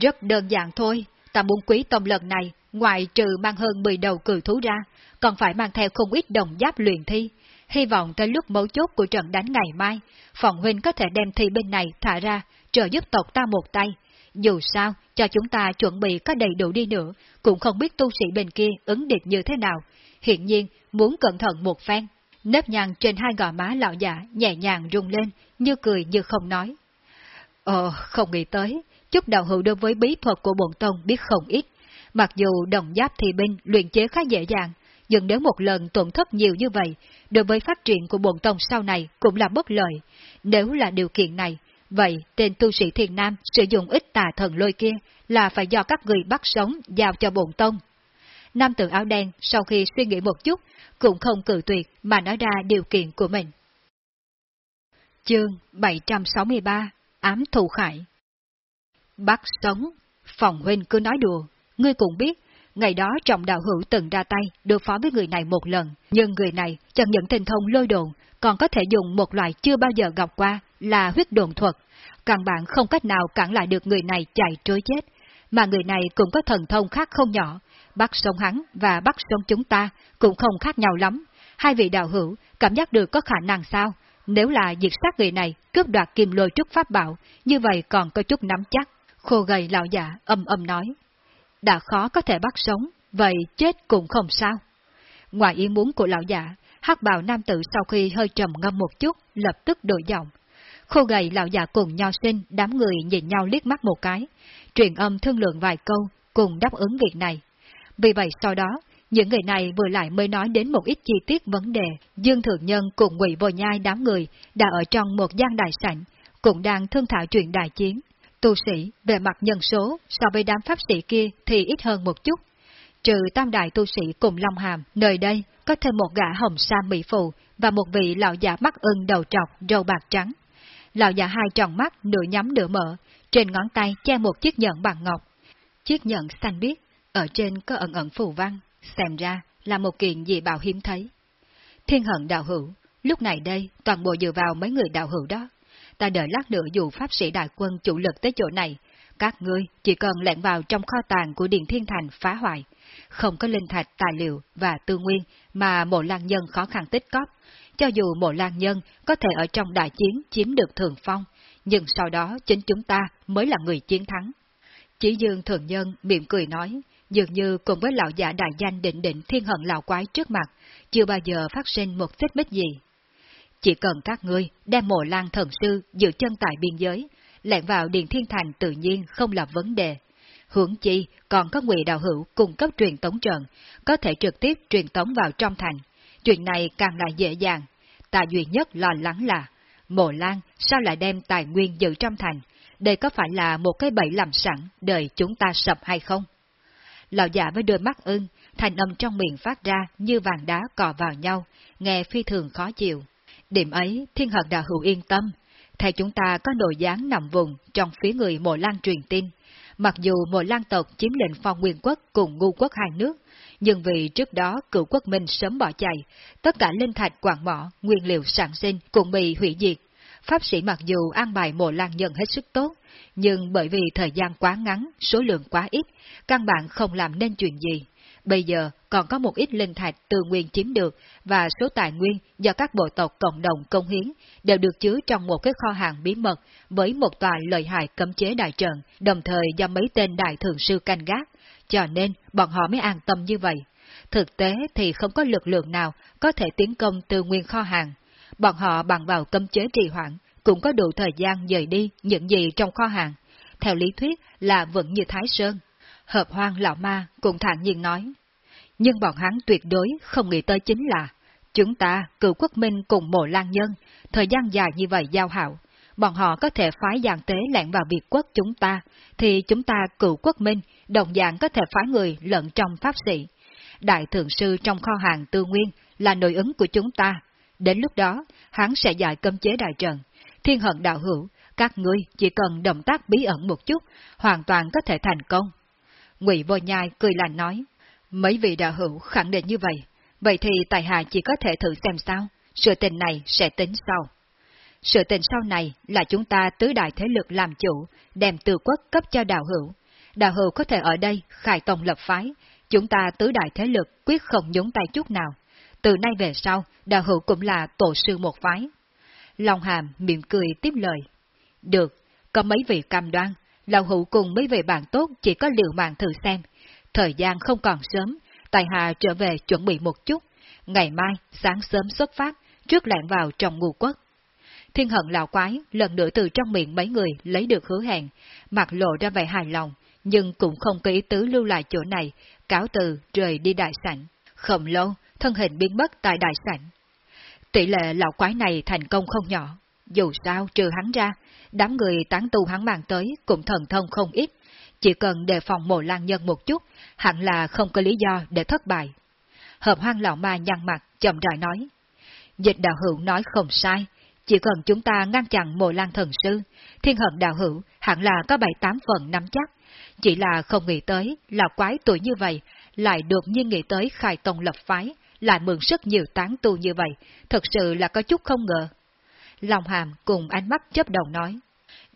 Speaker 1: Rất đơn giản thôi, ta muốn quý tông lần này, ngoài trừ mang hơn 10 đầu cử thú ra, còn phải mang theo không ít đồng giáp luyện thi. Hy vọng tới lúc mấu chốt của trận đánh ngày mai, phòng huynh có thể đem thi bên này thả ra, trợ giúp tộc ta một tay. Dù sao, cho chúng ta chuẩn bị có đầy đủ đi nữa, cũng không biết tu sĩ bên kia ứng địch như thế nào. Hiện nhiên, muốn cẩn thận một phen. Nếp nhăn trên hai gò má lão giả nhẹ nhàng rung lên, như cười như không nói. Ờ, không nghĩ tới, chút đạo hữu đối với bí thuật của bổn tông biết không ít. Mặc dù đồng giáp thì binh luyện chế khá dễ dàng, nhưng nếu một lần tổn thất nhiều như vậy, đối với phát triển của bổn tông sau này cũng là bất lợi. Nếu là điều kiện này, vậy tên tu sĩ thiền nam sử dụng ít tà thần lôi kia là phải do các người bắt sống giao cho bổn tông. Nam tử áo đen sau khi suy nghĩ một chút, cũng không cự tuyệt mà nói ra điều kiện của mình. Chương 763 Ám thù khải Bắt sống, phòng huynh cứ nói đùa, ngươi cũng biết, ngày đó trọng đạo hữu từng ra tay đối phó với người này một lần, nhưng người này chẳng những tinh thông lôi đồn, còn có thể dùng một loại chưa bao giờ gặp qua là huyết đồn thuật, Càng bạn không cách nào cản lại được người này chạy trối chết, mà người này cũng có thần thông khác không nhỏ, bắt sống hắn và bắt sống chúng ta cũng không khác nhau lắm. Hai vị đạo hữu cảm giác được có khả năng sao? Nếu là diệt sát người này, cướp đoạt kim lôi trúc pháp bảo, như vậy còn có chút nắm chắc. Khô gầy lão giả âm âm nói. Đã khó có thể bắt sống, vậy chết cũng không sao. Ngoài ý muốn của lão giả, hắc bào nam tử sau khi hơi trầm ngâm một chút, lập tức đổi giọng. Khô gầy lão già cùng nho sinh, đám người nhìn nhau liếc mắt một cái, truyền âm thương lượng vài câu, cùng đáp ứng việc này. Vì vậy sau đó, những người này vừa lại mới nói đến một ít chi tiết vấn đề, Dương Thượng Nhân cùng Ngụy Bồi Nhai đám người đã ở trong một gian đại sảnh, cũng đang thương thảo chuyện đại chiến. Tu sĩ về mặt nhân số so với đám pháp sĩ kia thì ít hơn một chút. Trừ tam đại tu sĩ cùng Long Hàm, nơi đây có thêm một gã hồng sa mỹ phụ và một vị lão già mắt ưng đầu trọc, râu bạc trắng. Lão già hai tròng mắt nửa nhắm nửa mở, trên ngón tay che một chiếc nhẫn bằng ngọc. Chiếc nhẫn xanh biếc, ở trên có ẩn ẩn phù văn, xem ra là một kiện dị bảo hiếm thấy. Thiên hận đạo hữu, lúc này đây toàn bộ dựa vào mấy người đạo hữu đó. Ta đợi lát nữa dù pháp sĩ đại quân chủ lực tới chỗ này, các ngươi chỉ cần lẻn vào trong kho tàng của Điện Thiên Thành phá hoại, không có linh thạch tài liệu và tư nguyên mà mộ lan nhân khó khăn tích cóp. Cho dù mộ lan nhân có thể ở trong đại chiến chiếm được thường phong, nhưng sau đó chính chúng ta mới là người chiến thắng. Chỉ dương thường nhân miệng cười nói, dường như cùng với lão giả đại danh định định thiên hận lão quái trước mặt, chưa bao giờ phát sinh một xích mít gì. Chỉ cần các ngươi đem mộ lan thần sư giữ chân tại biên giới, lẹn vào điện thiên thành tự nhiên không là vấn đề. hướng chi còn có ngụy đạo hữu cung cấp truyền tống trận, có thể trực tiếp truyền tống vào trong thành. Chuyện này càng là dễ dàng. Ta duy nhất lo lắng là, Mộ Lan sao lại đem tài nguyên giữ trong thành? Đây có phải là một cái bẫy làm sẵn đợi chúng ta sập hay không? Lão giả với đôi mắt ưng, thành âm trong miệng phát ra như vàng đá cò vào nhau, nghe phi thường khó chịu. Điểm ấy, thiên hận đạo hữu yên tâm. Thầy chúng ta có nội gián nằm vùng trong phía người mộ lan truyền tin. Mặc dù mộ lan tộc chiếm lệnh phong nguyên quốc cùng ngu quốc hai nước, nhưng vì trước đó cựu quốc minh sớm bỏ chạy, tất cả linh thạch quảng mỏ, nguyên liệu sản sinh cũng bị hủy diệt. Pháp sĩ mặc dù an bài mộ lan nhân hết sức tốt, nhưng bởi vì thời gian quá ngắn, số lượng quá ít, căn bản không làm nên chuyện gì. Bây giờ còn có một ít linh thạch từ nguyên chiếm được và số tài nguyên do các bộ tộc cộng đồng công hiến đều được chứa trong một cái kho hàng bí mật với một tòa lợi hại cấm chế đại trận, đồng thời do mấy tên đại thường sư canh gác, cho nên bọn họ mới an tâm như vậy. Thực tế thì không có lực lượng nào có thể tiến công từ nguyên kho hàng. Bọn họ bằng vào cấm chế trì hoãn, cũng có đủ thời gian dời đi những gì trong kho hàng. Theo lý thuyết là vẫn như Thái Sơn. Hợp hoang lão ma cũng thản nhiên nói. Nhưng bọn hắn tuyệt đối không nghĩ tới chính là, chúng ta, cựu quốc minh cùng mộ lan nhân, thời gian dài như vậy giao hảo, bọn họ có thể phái giàn tế lẹn vào việt quốc chúng ta, thì chúng ta cựu quốc minh đồng dạng có thể phái người lẫn trong pháp sĩ. Đại thượng sư trong kho hàng tư nguyên là nội ứng của chúng ta. Đến lúc đó, hắn sẽ giải cấm chế đại trận. Thiên hận đạo hữu, các ngươi chỉ cần động tác bí ẩn một chút, hoàn toàn có thể thành công. Ngụy Vô Nhai cười lạnh nói, mấy vị đạo hữu khẳng định như vậy, vậy thì tài hạ chỉ có thể thử xem sao, sự tình này sẽ tính sau. Sự tình sau này là chúng ta tứ đại thế lực làm chủ, đem từ quốc cấp cho đạo hữu. Đạo hữu có thể ở đây khai tông lập phái, chúng ta tứ đại thế lực quyết không nhúng tay chút nào. Từ nay về sau, đạo hữu cũng là tổ sư một phái. Long Hàm miệng cười tiếp lời. Được, có mấy vị cam đoan, Lão hữu cùng mấy vị bạn tốt chỉ có liều mạng thử xem. Thời gian không còn sớm, Tài Hà trở về chuẩn bị một chút. Ngày mai, sáng sớm xuất phát, trước lạng vào trong ngụ quốc. Thiên hận lão quái lần nữa từ trong miệng mấy người lấy được hứa hẹn, mặt lộ ra vẻ hài lòng, nhưng cũng không có ý tứ lưu lại chỗ này, cáo từ rời đi đại sảnh. Không lâu, thân hình biến mất tại đại sảnh. Tỷ lệ lão quái này thành công không nhỏ, dù sao trừ hắn ra, đám người tán tu hắn mang tới cũng thần thông không ít, chỉ cần đề phòng mộ lan nhân một chút, hẳn là không có lý do để thất bại. Hợp hoang lão ma nhăn mặt, chậm rãi nói. Dịch đạo hữu nói không sai, chỉ cần chúng ta ngăn chặn mộ lan thần sư, thiên hận đạo hữu hẳn là có bảy tám phần nắm chắc. Chỉ là không nghĩ tới là quái tuổi như vậy, lại được nhiên nghĩ tới khai tông lập phái, lại mượn sức nhiều tán tu như vậy, thật sự là có chút không ngờ. Lòng hàm cùng ánh mắt chấp đồng nói.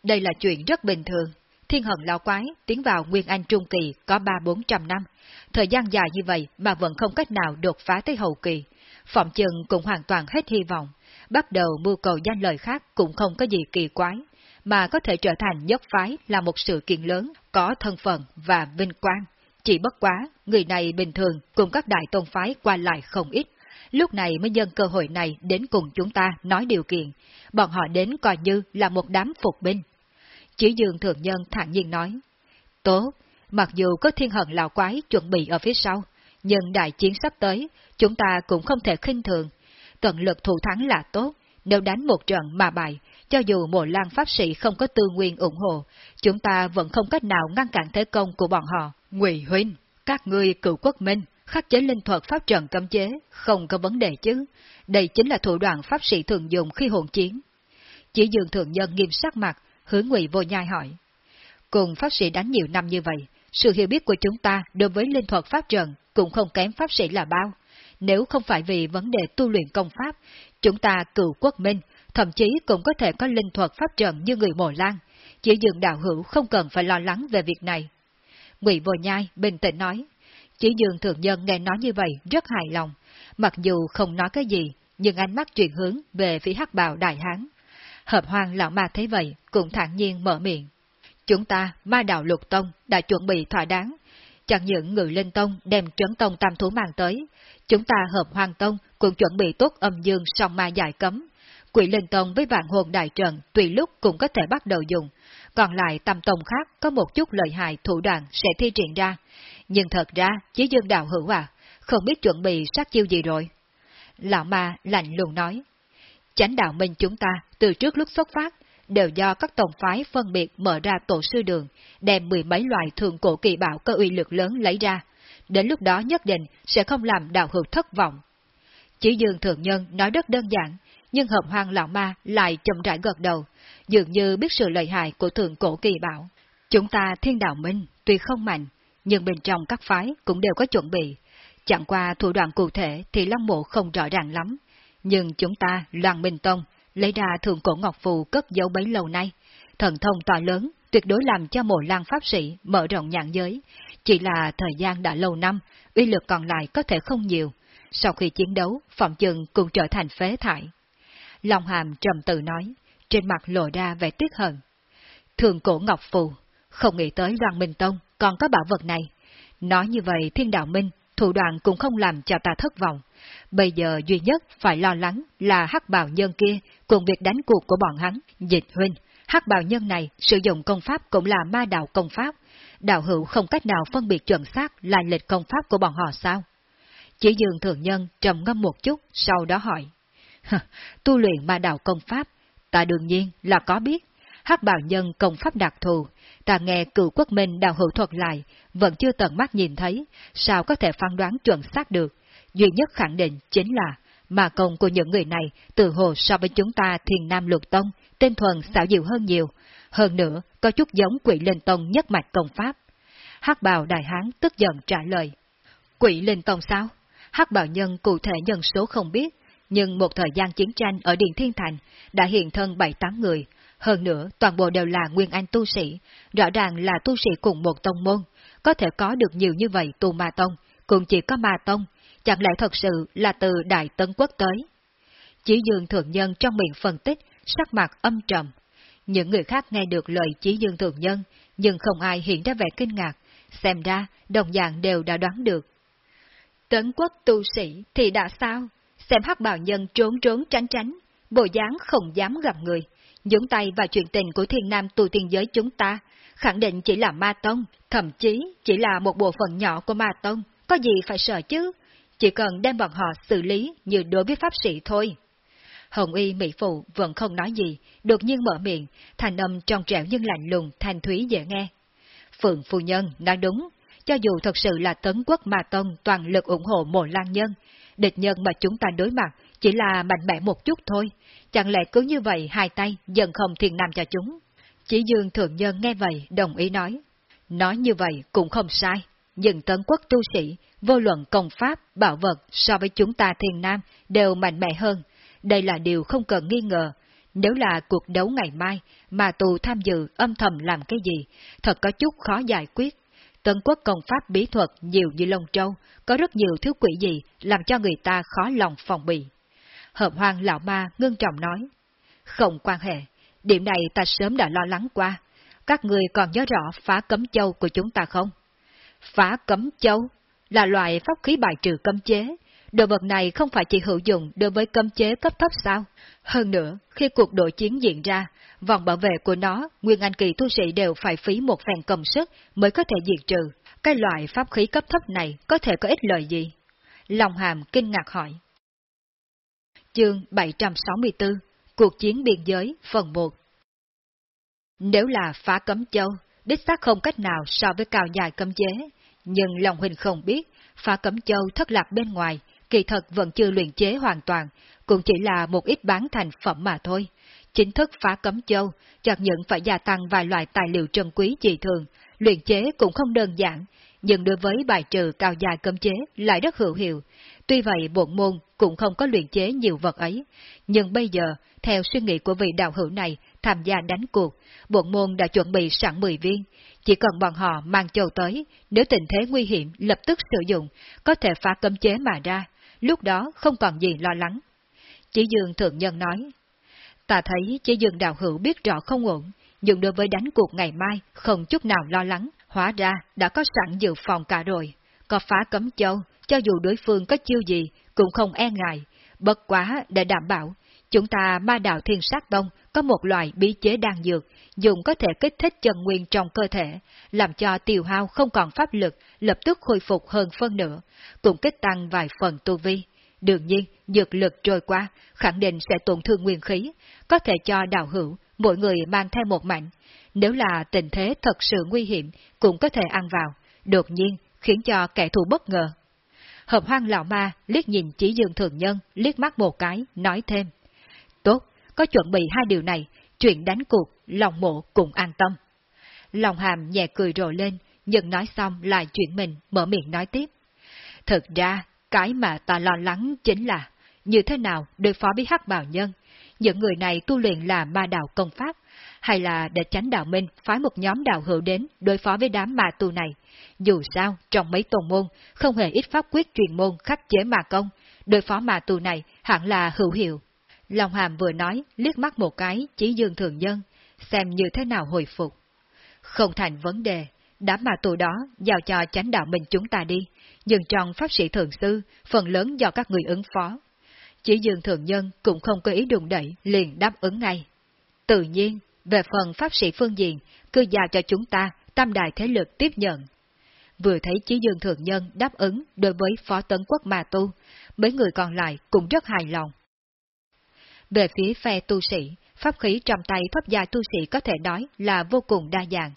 Speaker 1: Đây là chuyện rất bình thường. Thiên hận lão quái tiến vào Nguyên Anh Trung Kỳ có ba bốn trăm năm. Thời gian dài như vậy mà vẫn không cách nào đột phá tới hậu kỳ. Phạm chừng cũng hoàn toàn hết hy vọng. Bắt đầu mưu cầu danh lời khác cũng không có gì kỳ quái. Mà có thể trở thành nhất phái là một sự kiện lớn, có thân phận và vinh quang. Chỉ bất quá, người này bình thường cùng các đại tôn phái qua lại không ít. Lúc này mới nhân cơ hội này đến cùng chúng ta nói điều kiện. Bọn họ đến coi như là một đám phục binh. Chỉ dương thượng nhân thản nhiên nói. Tốt, mặc dù có thiên hận lão quái chuẩn bị ở phía sau, nhưng đại chiến sắp tới, chúng ta cũng không thể khinh thường. Tận lực thủ thắng là tốt, nếu đánh một trận mà bại, cho dù mộ lan pháp sĩ không có tư nguyên ủng hộ, chúng ta vẫn không cách nào ngăn cản thế công của bọn họ. Ngụy huynh, các ngươi cựu quốc minh, khắc chế linh thuật pháp trận cấm chế, không có vấn đề chứ. Đây chính là thủ đoạn pháp sĩ thường dùng khi hỗn chiến. Chỉ dường thượng nhân nghiêm sắc mặt, hướng ngụy vô nhai hỏi. Cùng pháp sĩ đánh nhiều năm như vậy, sự hiểu biết của chúng ta đối với linh thuật pháp trận cũng không kém pháp sĩ là bao. Nếu không phải vì vấn đề tu luyện công pháp, chúng ta cựu quốc minh, thậm chí cũng có thể có linh thuật pháp trận như người mồ lan. Chỉ dường đạo hữu không cần phải lo lắng về việc này. Ngụy Vô Nhai bình tĩnh nói. Chỉ dường thượng nhân nghe nói như vậy rất hài lòng. Mặc dù không nói cái gì, nhưng ánh mắt chuyển hướng về phía hắc bào đại hán. Hợp hoang lão ma thấy vậy, cũng thản nhiên mở miệng. Chúng ta, ma đạo lục tông, đã chuẩn bị thỏa đáng. Chẳng những người lên tông đem trấn tông tam thú mang tới, chúng ta hợp hoang tông cũng chuẩn bị tốt âm dương song ma giải cấm. quỷ linh tông với vạn hồn đại trận tùy lúc cũng có thể bắt đầu dùng, còn lại tam tông khác có một chút lợi hại thủ đoạn sẽ thi triển ra. Nhưng thật ra, chỉ dương đạo hữu à, không biết chuẩn bị sát chiêu gì rồi. Lão ma lạnh lùng nói, chánh đạo minh chúng ta từ trước lúc xuất phát đều do các tổng phái phân biệt mở ra tổ sư đường, đem mười mấy loại thường cổ kỳ bảo có uy lực lớn lấy ra. Đến lúc đó nhất định sẽ không làm đạo hữu thất vọng. Chỉ dương thượng nhân nói rất đơn giản, nhưng hợp hoang lão ma lại chậm rãi gật đầu, dường như biết sự lợi hại của thượng cổ kỳ bảo. Chúng ta thiên đạo minh, tuy không mạnh, nhưng bên trong các phái cũng đều có chuẩn bị. Chẳng qua thủ đoạn cụ thể thì Long Mộ không rõ ràng lắm, nhưng chúng ta, Loan Minh Tông, lấy ra thượng cổ ngọc phù cất dấu bấy lâu nay. Thần thông to lớn, tuyệt đối làm cho mộ lan pháp sĩ mở rộng nhãn giới. Chỉ là thời gian đã lâu năm, uy lực còn lại có thể không nhiều. Sau khi chiến đấu, phòng chừng cũng trở thành phế thải. Long Hàm trầm tự nói, trên mặt lộ ra vẻ tiếc hận. Thường cổ Ngọc Phù, không nghĩ tới Loan Minh Tông còn có bảo vật này. Nói như vậy thiên đạo minh, thủ đoạn cũng không làm cho ta thất vọng. Bây giờ duy nhất phải lo lắng là hắc bào nhân kia cùng việc đánh cuộc của bọn hắn, dịch huynh. hắc bào nhân này sử dụng công pháp cũng là ma đạo công pháp. Đạo hữu không cách nào phân biệt chuẩn xác là lịch công pháp của bọn họ sao? Chỉ dường thường nhân trầm ngâm một chút, sau đó hỏi. tu luyện ma đạo công pháp, ta đương nhiên là có biết. hắc bào nhân công pháp đặc thù, ta nghe cựu quốc minh đào hữu thuật lại, vẫn chưa tận mắt nhìn thấy, sao có thể phán đoán chuẩn xác được duy nhất khẳng định chính là mà công của những người này từ hồ so với chúng ta thiền nam luật tông, tên thuần xảo dịu hơn nhiều, hơn nữa có chút giống quỷ linh tông nhất mạch công pháp. hắc bào đại hán tức giận trả lời. Quỷ linh tông sao? hắc bào nhân cụ thể nhân số không biết, nhưng một thời gian chiến tranh ở Điện Thiên Thành đã hiện thân bảy tám người, hơn nữa toàn bộ đều là nguyên anh tu sĩ, rõ ràng là tu sĩ cùng một tông môn, có thể có được nhiều như vậy tu ma tông, cũng chỉ có ma tông chẳng lẽ thật sự là từ Đại Tân Quốc tới? Chỉ dương thượng nhân trong miệng phân tích, sắc mặt âm trầm. Những người khác nghe được lời chỉ dương thượng nhân, nhưng không ai hiện ra vẻ kinh ngạc, xem ra đồng dạng đều đã đoán được. Tấn quốc tu sĩ thì đã sao? Xem hắc bào nhân trốn trốn tránh tránh, bộ dáng không dám gặp người, nhúng tay vào chuyện tình của thiên nam tu tiên giới chúng ta, khẳng định chỉ là ma tông, thậm chí chỉ là một bộ phận nhỏ của ma tông, có gì phải sợ chứ, chỉ cần đem bọn họ xử lý như đối với pháp sĩ thôi. Hồng Y Mỹ Phụ vẫn không nói gì, đột nhiên mở miệng, thành âm trong trẻo nhưng lạnh lùng, thanh thúy dễ nghe. Phượng Phu Nhân nói đúng, cho dù thật sự là tấn quốc ma tông toàn lực ủng hộ mộ lan nhân, địch nhân mà chúng ta đối mặt chỉ là mạnh mẽ một chút thôi, chẳng lẽ cứ như vậy hai tay dần không thiền nam cho chúng. Chỉ dương thượng nhân nghe vậy đồng ý nói. Nói như vậy cũng không sai, nhưng tấn quốc tu sĩ, vô luận công pháp, bảo vật so với chúng ta thiền nam đều mạnh mẽ hơn. Đây là điều không cần nghi ngờ. Nếu là cuộc đấu ngày mai mà tù tham dự âm thầm làm cái gì, thật có chút khó giải quyết. Tân quốc công pháp bí thuật nhiều như lông trâu, có rất nhiều thứ quỷ gì làm cho người ta khó lòng phòng bị. Hợp hoang lão ma ngưng trọng nói. Không quan hệ, điểm này ta sớm đã lo lắng qua. Các người còn nhớ rõ phá cấm châu của chúng ta không? Phá cấm châu là loại pháp khí bài trừ cấm chế. Đồ vật này không phải chỉ hữu dụng đối với cấm chế cấp thấp sao? Hơn nữa, khi cuộc đội chiến diễn ra, vòng bảo vệ của nó, nguyên anh kỳ tu sĩ đều phải phí một phen công sức mới có thể diệt trừ. Cái loại pháp khí cấp thấp này có thể có ích lợi gì? Lòng hàm kinh ngạc hỏi. Chương 764 Cuộc chiến biên giới phần 1 Nếu là phá cấm châu, đích xác không cách nào so với cao dài cấm chế, nhưng lòng Huynh không biết, phá cấm châu thất lạc bên ngoài, kỳ thật vẫn chưa luyện chế hoàn toàn, cũng chỉ là một ít bán thành phẩm mà thôi. Chính thức phá cấm châu, chẳng những phải gia tăng vài loại tài liệu trân quý dị thường, luyện chế cũng không đơn giản, nhưng đối với bài trừ cao dài cấm chế lại rất hữu hiệu. Tuy vậy bộn môn cũng không có luyện chế nhiều vật ấy, nhưng bây giờ, theo suy nghĩ của vị đạo hữu này tham gia đánh cuộc, bộn môn đã chuẩn bị sẵn 10 viên, chỉ cần bọn họ mang châu tới, nếu tình thế nguy hiểm lập tức sử dụng, có thể phá cấm chế mà ra, lúc đó không còn gì lo lắng. Chỉ dương thượng nhân nói, ta thấy chỉ dương đạo hữu biết rõ không ổn, nhưng đối với đánh cuộc ngày mai không chút nào lo lắng, hóa ra đã có sẵn dự phòng cả rồi. Có phá cấm châu, cho dù đối phương có chiêu gì, cũng không e ngại, bất quá để đảm bảo, Chúng ta ma đạo thiên sát tông có một loại bí chế đan dược, dùng có thể kích thích chân nguyên trong cơ thể, làm cho tiêu hao không còn pháp lực, lập tức khôi phục hơn phân nửa, cũng kích tăng vài phần tu vi. Đương nhiên, dược lực trôi qua, khẳng định sẽ tổn thương nguyên khí, có thể cho đạo hữu, mỗi người mang theo một mảnh. Nếu là tình thế thật sự nguy hiểm, cũng có thể ăn vào, đột nhiên khiến cho kẻ thù bất ngờ. Hợp hoang lão ma liếc nhìn chỉ dương thường nhân, liếc mắt một cái, nói thêm. Tốt, có chuẩn bị hai điều này, chuyện đánh cuộc, lòng mộ cũng an tâm. Lòng hàm nhẹ cười rộ lên, nhưng nói xong lại chuyện mình, mở miệng nói tiếp. Thực ra, cái mà ta lo lắng chính là, như thế nào đối phó với hắc bào nhân? Những người này tu luyện là ma đạo công pháp, hay là để tránh đạo minh phái một nhóm đạo hữu đến đối phó với đám ma tu này? Dù sao, trong mấy tôn môn, không hề ít pháp quyết truyền môn khắc chế ma công, đối phó ma tu này hẳn là hữu hiệu. Long Hàm vừa nói, liếc mắt một cái, chỉ dương thường nhân, xem như thế nào hồi phục. Không thành vấn đề, đám ma tù đó giao cho chánh đạo mình chúng ta đi, nhưng trong pháp sĩ thường sư, phần lớn do các người ứng phó. Chỉ dương thường nhân cũng không có ý đụng đẩy, liền đáp ứng ngay. Tự nhiên, về phần pháp sĩ phương diện, cứ giao cho chúng ta, tam đại thế lực tiếp nhận. Vừa thấy Chí Dương Thường Nhân đáp ứng đối với Phó Tấn Quốc mà Tu, mấy người còn lại cũng rất hài lòng. Về phía phe tu sĩ, pháp khí trong tay pháp gia tu sĩ có thể nói là vô cùng đa dạng.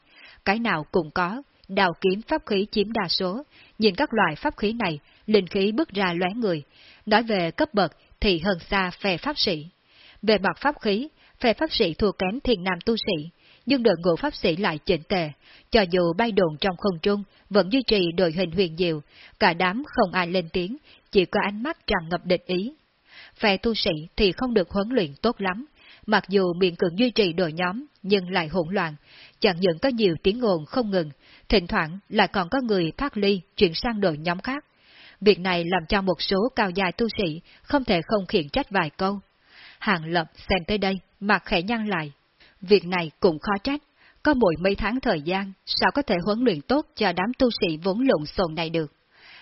Speaker 1: Cái nào cũng có, đào kiếm pháp khí chiếm đa số. Nhìn các loại pháp khí này, linh khí bước ra lóe người. Nói về cấp bậc thì hơn xa phe pháp sĩ. Về mặt pháp khí, phe pháp sĩ thua kém thiền nam tu sĩ, nhưng đội ngũ pháp sĩ lại chỉnh tề, cho dù bay đồn trong không trung, vẫn duy trì đội hình huyền diệu, cả đám không ai lên tiếng, chỉ có ánh mắt tràn ngập địch ý. Phe tu sĩ thì không được huấn luyện tốt lắm, mặc dù miệng cường duy trì đội nhóm, nhưng lại hỗn loạn, chẳng những có nhiều tiếng ồn không ngừng, thỉnh thoảng lại còn có người thoát ly chuyển sang đội nhóm khác. Việc này làm cho một số cao dài tu sĩ không thể không khiển trách vài câu. Hàng lập xem tới đây, mặt khẽ nhăn lại. Việc này cũng khó trách, có mỗi mấy tháng thời gian, sao có thể huấn luyện tốt cho đám tu sĩ vốn lộn xộn này được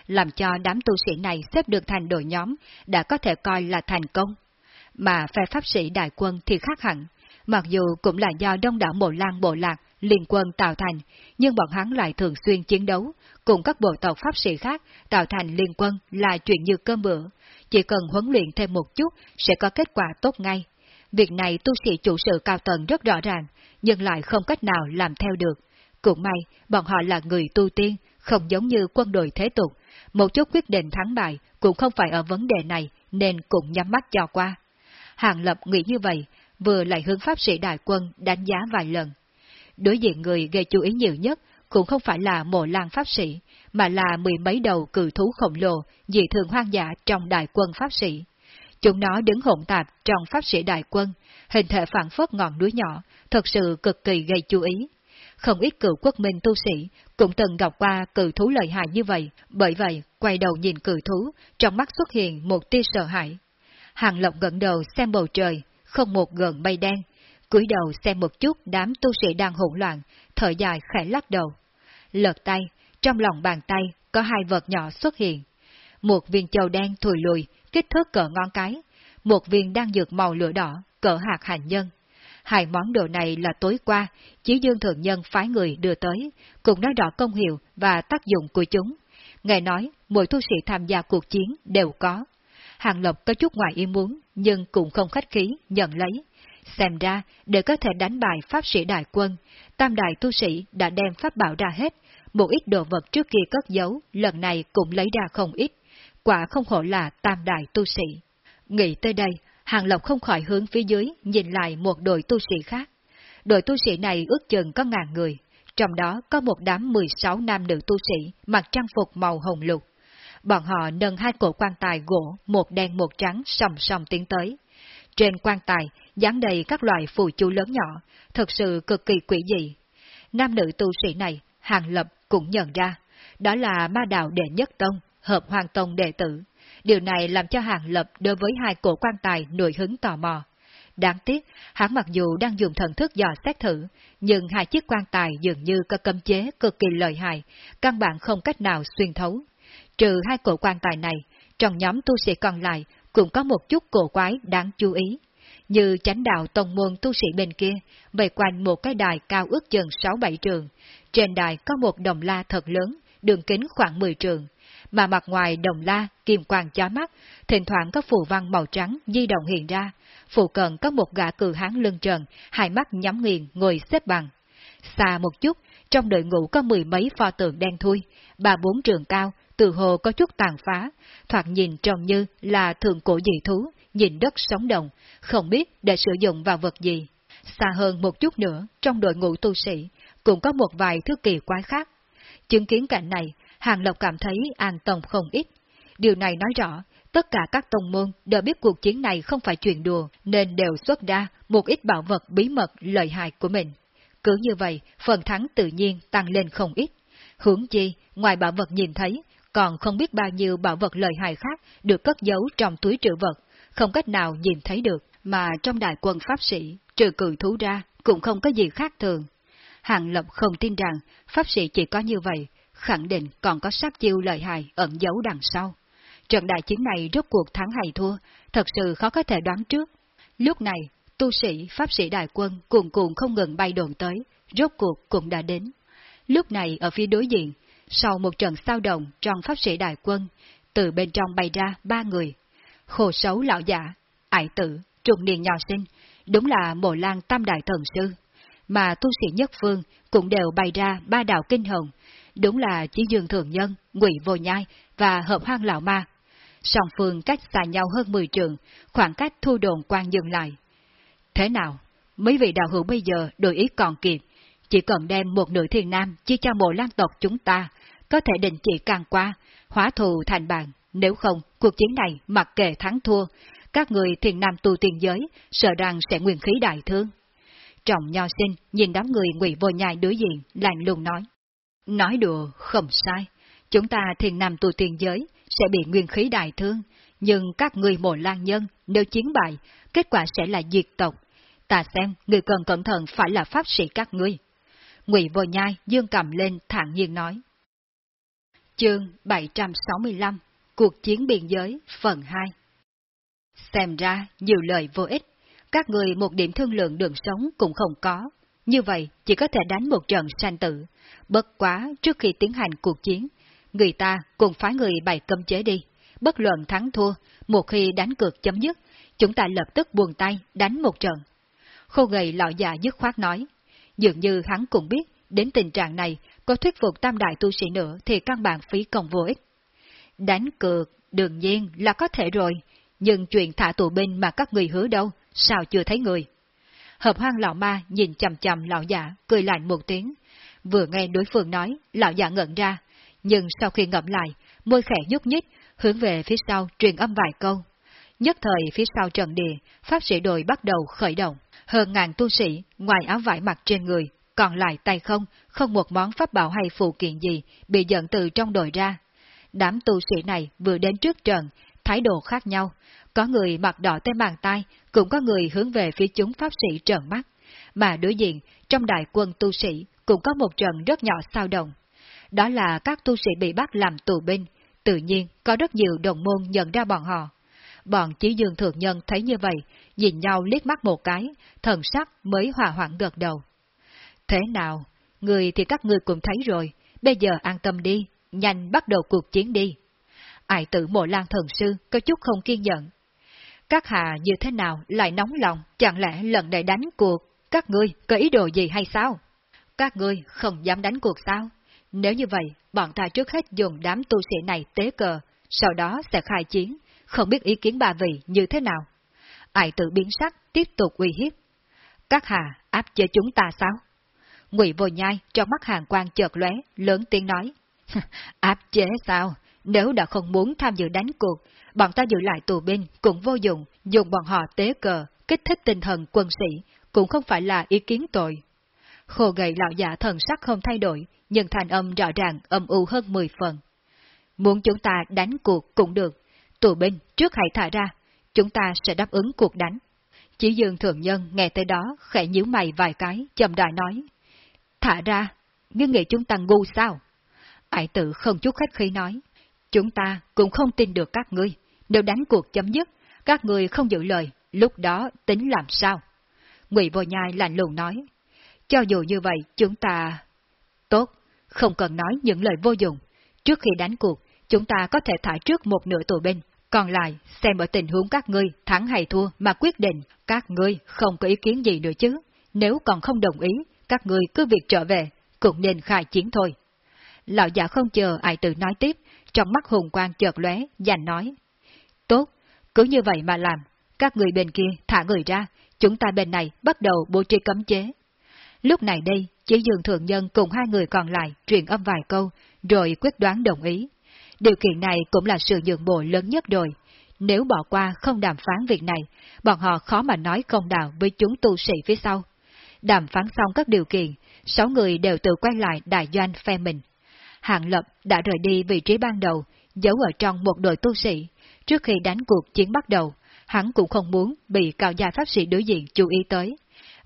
Speaker 1: làm cho đám tu sĩ này xếp được thành đội nhóm, đã có thể coi là thành công. Mà phe pháp sĩ đại quân thì khác hẳn, mặc dù cũng là do đông đảo bộ lan bộ lạc, liên quân tạo thành, nhưng bọn hắn lại thường xuyên chiến đấu, cùng các bộ tộc pháp sĩ khác tạo thành liên quân là chuyện như cơm bữa, chỉ cần huấn luyện thêm một chút sẽ có kết quả tốt ngay. Việc này tu sĩ chủ sự cao tầng rất rõ ràng, nhưng lại không cách nào làm theo được. Cũng may, bọn họ là người tu tiên, không giống như quân đội thế tục, một chút quyết định thắng bại cũng không phải ở vấn đề này nên cũng nhắm mắt cho qua. Hàng Lập nghĩ như vậy, vừa lại hướng pháp sĩ đại quân đánh giá vài lần. Đối diện người gây chú ý nhiều nhất cũng không phải là mộ lang pháp sĩ, mà là mười mấy đầu cử thú khổng lồ dị thường hoang dã trong đại quân pháp sĩ. Chúng nó đứng hỗn tạp trong pháp sĩ đại quân, hình thể phản phất ngọn núi nhỏ, thật sự cực kỳ gây chú ý. Không ít cựu quốc minh tu sĩ cũng từng gặp qua cự thú lợi hại như vậy, bởi vậy quay đầu nhìn cự thú, trong mắt xuất hiện một tia sợ hãi. Hàng Lộc gật đầu xem bầu trời, không một gần bay đen, cúi đầu xem một chút đám tu sĩ đang hỗn loạn, thở dài khẽ lắc đầu. Lật tay, trong lòng bàn tay có hai vật nhỏ xuất hiện. Một viên châu đen thùi lùi, kích thước cỡ ngón cái, một viên đang dược màu lửa đỏ, cỡ hạt hành nhân. Hai món đồ này là tối qua, Chí Dương Thượng Nhân phái người đưa tới, cùng nói rõ công hiệu và tác dụng của chúng. Nghe nói, mỗi tu sĩ tham gia cuộc chiến đều có. Hàng Lộc có chút ngoài ý muốn, nhưng cũng không khách khí, nhận lấy. Xem ra, để có thể đánh bại pháp sĩ đại quân, tam đại tu sĩ đã đem pháp bảo ra hết, một ít đồ vật trước kia cất giấu, lần này cũng lấy ra không ít. Quả không hổ là tam đại tu sĩ. Nghĩ tới đây, Hàng Lộc không khỏi hướng phía dưới nhìn lại một đội tu sĩ khác. Đội tu sĩ này ước chừng có ngàn người, trong đó có một đám 16 nam nữ tu sĩ mặc trang phục màu hồng lục. Bọn họ nâng hai cổ quan tài gỗ, một đen một trắng song song tiến tới. Trên quan tài dán đầy các loại phù chú lớn nhỏ, thật sự cực kỳ quỷ dị. Nam nữ tu sĩ này, Hàng Lập cũng nhận ra, đó là ma đạo đệ nhất tông, hợp hoàng tông đệ tử. Điều này làm cho Hàng Lập đối với hai cổ quan tài nổi hứng tò mò. Đáng tiếc, hắn mặc dù đang dùng thần thức dò xét thử, nhưng hai chiếc quan tài dường như có cấm chế cực kỳ lợi hại, căn bản không cách nào xuyên thấu. Trừ hai cổ quan tài này, trong nhóm tu sĩ còn lại cũng có một chút cổ quái đáng chú ý. như chánh đạo tông môn tu sĩ bên kia, bày quanh một cái đài cao ước chừng 6-7 trường. Trên đài có một đồng la thật lớn, đường kính khoảng 10 trường, mà mặt ngoài đồng la, kim quang chói mắt, thỉnh thoảng có phù văn màu trắng di động hiện ra, phụ cận có một gã cử hán lưng trần, hai mắt nhắm nghiền ngồi xếp bằng. Xa một chút, trong đội ngũ có mười mấy pho tượng đen thui, ba bốn trường cao, từ hồ có chút tàn phá, thoạt nhìn trông như là thượng cổ dị thú, nhìn đất sống động, không biết để sử dụng vào vật gì. Xa hơn một chút nữa, trong đội ngũ tu sĩ, cũng có một vài thứ kỳ quái khác. Chứng kiến cảnh này, Hàng Lộc cảm thấy an tâm không ít. Điều này nói rõ, tất cả các tông môn đều biết cuộc chiến này không phải chuyện đùa, nên đều xuất ra một ít bảo vật bí mật lợi hại của mình. Cứ như vậy, phần thắng tự nhiên tăng lên không ít. Hướng chi, ngoài bảo vật nhìn thấy, còn không biết bao nhiêu bảo vật lợi hại khác được cất giấu trong túi trữ vật, không cách nào nhìn thấy được, mà trong đại quân pháp sĩ, trừ cử thú ra, cũng không có gì khác thường. Hàng Lập không tin rằng pháp sĩ chỉ có như vậy, khẳng định còn có sát chiêu lợi hại ẩn giấu đằng sau. Trận đại chiến này rốt cuộc thắng hay thua, thật sự khó có thể đoán trước. Lúc này, tu sĩ, pháp sĩ đại quân cuồn cuộn không ngừng bay đồn tới, rốt cuộc cũng đã đến. Lúc này ở phía đối diện, sau một trận sao động trong pháp sĩ đại quân, từ bên trong bay ra ba người. Khổ xấu lão giả, ải tử, trùng niên nhỏ sinh, đúng là mộ lan tam đại thần sư. Mà tu sĩ nhất phương cũng đều bày ra ba đạo kinh hồng, đúng là chỉ dương thường nhân, ngụy vô nhai và hợp hoang lão ma. Song phương cách xa nhau hơn 10 trường, khoảng cách thu đồn quan dừng lại. Thế nào? Mấy vị đạo hữu bây giờ đổi ý còn kịp, chỉ cần đem một nửa thiên nam chia cho bộ lan tộc chúng ta, có thể định chỉ càng qua, hóa thù thành bàn, nếu không, cuộc chiến này mặc kệ thắng thua, các người thiền nam tu tiên giới sợ rằng sẽ nguyên khí đại thương. Trọng nho sinh nhìn đám người ngụy vô nhai đối diện, lạnh lùng nói. Nói đùa, không sai. Chúng ta thiền nằm tu tiền giới sẽ bị nguyên khí đại thương, nhưng các người mộ lan nhân nếu chiến bại, kết quả sẽ là diệt tộc. Ta xem, người cần cẩn thận phải là pháp sĩ các ngươi. Ngụy vô nhai dương cầm lên thản nhiên nói. Chương 765 Cuộc chiến biên giới phần 2 Xem ra nhiều lời vô ích, các người một điểm thương lượng đường sống cũng không có, như vậy chỉ có thể đánh một trận sanh tử, bất quá trước khi tiến hành cuộc chiến, người ta cùng phái người bày cấm chế đi, bất luận thắng thua, một khi đánh cược chấm dứt, chúng ta lập tức buông tay đánh một trận. Khô gầy lão già dứt khoát nói, dường như hắn cũng biết, đến tình trạng này, có thuyết phục tam đại tu sĩ nữa thì căn bản phí công vô ích. Đánh cược, đương nhiên là có thể rồi, nhưng chuyện thả tù binh mà các người hứa đâu, sao chưa thấy người? Hợp hoang lão ma nhìn chầm chầm lão giả, cười lạnh một tiếng. Vừa nghe đối phương nói, lão giả ngẩn ra, nhưng sau khi ngậm lại, môi khẽ nhúc nhích, hướng về phía sau truyền âm vài câu. Nhất thời phía sau trận địa, pháp sĩ đội bắt đầu khởi động. Hơn ngàn tu sĩ, ngoài áo vải mặc trên người, còn lại tay không, không một món pháp bảo hay phụ kiện gì bị dẫn từ trong đội ra. Đám tu sĩ này vừa đến trước trận, thái độ khác nhau, có người mặc đỏ tới bàn tay, cũng có người hướng về phía chúng pháp sĩ trợn mắt. Mà đối diện, trong đại quân tu sĩ, cũng có một trận rất nhỏ sao động. Đó là các tu sĩ bị bắt làm tù binh, tự nhiên có rất nhiều đồng môn nhận ra bọn họ. Bọn chí dương thượng nhân thấy như vậy, nhìn nhau liếc mắt một cái, thần sắc mới hòa hoãn gật đầu. Thế nào? Người thì các ngươi cũng thấy rồi, bây giờ an tâm đi, nhanh bắt đầu cuộc chiến đi. Ải tử mộ lan thần sư có chút không kiên nhẫn. Các hạ như thế nào lại nóng lòng, chẳng lẽ lần này đánh cuộc, các ngươi có ý đồ gì hay sao? Các ngươi không dám đánh cuộc sao? Nếu như vậy, bọn ta trước hết dùng đám tu sĩ này tế cờ, sau đó sẽ khai chiến, không biết ý kiến bà vị như thế nào. Ai tự biến sắc, tiếp tục uy hiếp. Các hạ áp chế chúng ta sao? Ngụy vô nhai trong mắt hàng quan chợt lóe, lớn tiếng nói. áp chế sao? Nếu đã không muốn tham dự đánh cuộc, bọn ta giữ lại tù binh cũng vô dụng, dùng bọn họ tế cờ, kích thích tinh thần quân sĩ, cũng không phải là ý kiến tội. Khô gầy lão giả thần sắc không thay đổi, nhưng thành âm rõ ràng âm u hơn 10 phần. Muốn chúng ta đánh cuộc cũng được, tù binh trước hãy thả ra, chúng ta sẽ đáp ứng cuộc đánh. Chỉ dương thượng nhân nghe tới đó khẽ nhíu mày vài cái, chậm đại nói. Thả ra, ngươi nghĩ chúng ta ngu sao? Ải tử không chút khách khí nói. Chúng ta cũng không tin được các ngươi. Nếu đánh cuộc chấm dứt, các ngươi không giữ lời, lúc đó tính làm sao? Ngụy Vô Nhai lạnh lùng nói. Cho dù như vậy, chúng ta... Tốt, không cần nói những lời vô dụng. Trước khi đánh cuộc, chúng ta có thể thả trước một nửa tù binh, còn lại xem ở tình huống các ngươi thắng hay thua mà quyết định, các ngươi không có ý kiến gì nữa chứ. Nếu còn không đồng ý, các ngươi cứ việc trở về, cũng nên khai chiến thôi. Lão giả không chờ ai tự nói tiếp, trong mắt hùng quang chợt lóe, dành nói. Tốt, cứ như vậy mà làm, các người bên kia thả người ra, chúng ta bên này bắt đầu bố trí cấm chế. Lúc này đây, chỉ dường thượng nhân cùng hai người còn lại truyền âm vài câu, rồi quyết đoán đồng ý. Điều kiện này cũng là sự nhượng bộ lớn nhất rồi. Nếu bỏ qua không đàm phán việc này, bọn họ khó mà nói công đạo với chúng tu sĩ phía sau. Đàm phán xong các điều kiện, sáu người đều tự quay lại đại doanh phe mình. Hạng Lập đã rời đi vị trí ban đầu, giấu ở trong một đội tu sĩ. Trước khi đánh cuộc chiến bắt đầu, hắn cũng không muốn bị cao gia pháp sĩ đối diện chú ý tới.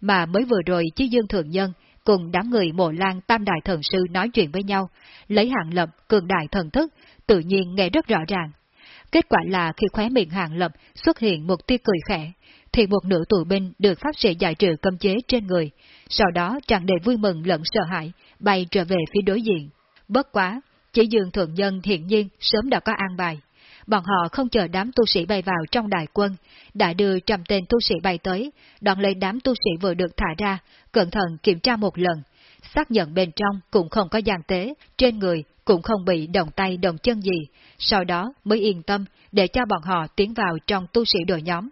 Speaker 1: Mà mới vừa rồi Chí Dương Thượng Nhân cùng đám người mộ lan tam đại thần sư nói chuyện với nhau, lấy hạng lập cường đại thần thức, tự nhiên nghe rất rõ ràng. Kết quả là khi khóe miệng hạng lập xuất hiện một tia cười khẽ, thì một nửa tù binh được pháp sĩ giải trừ cấm chế trên người, sau đó tràn đầy vui mừng lẫn sợ hãi, bay trở về phía đối diện. Bất quá, chỉ dường thượng nhân hiện nhiên sớm đã có an bài. Bọn họ không chờ đám tu sĩ bay vào trong đại quân, đã đưa trăm tên tu sĩ bay tới, đoạn lấy đám tu sĩ vừa được thả ra, cẩn thận kiểm tra một lần, xác nhận bên trong cũng không có gian tế, trên người cũng không bị đồng tay đồng chân gì, sau đó mới yên tâm để cho bọn họ tiến vào trong tu sĩ đội nhóm.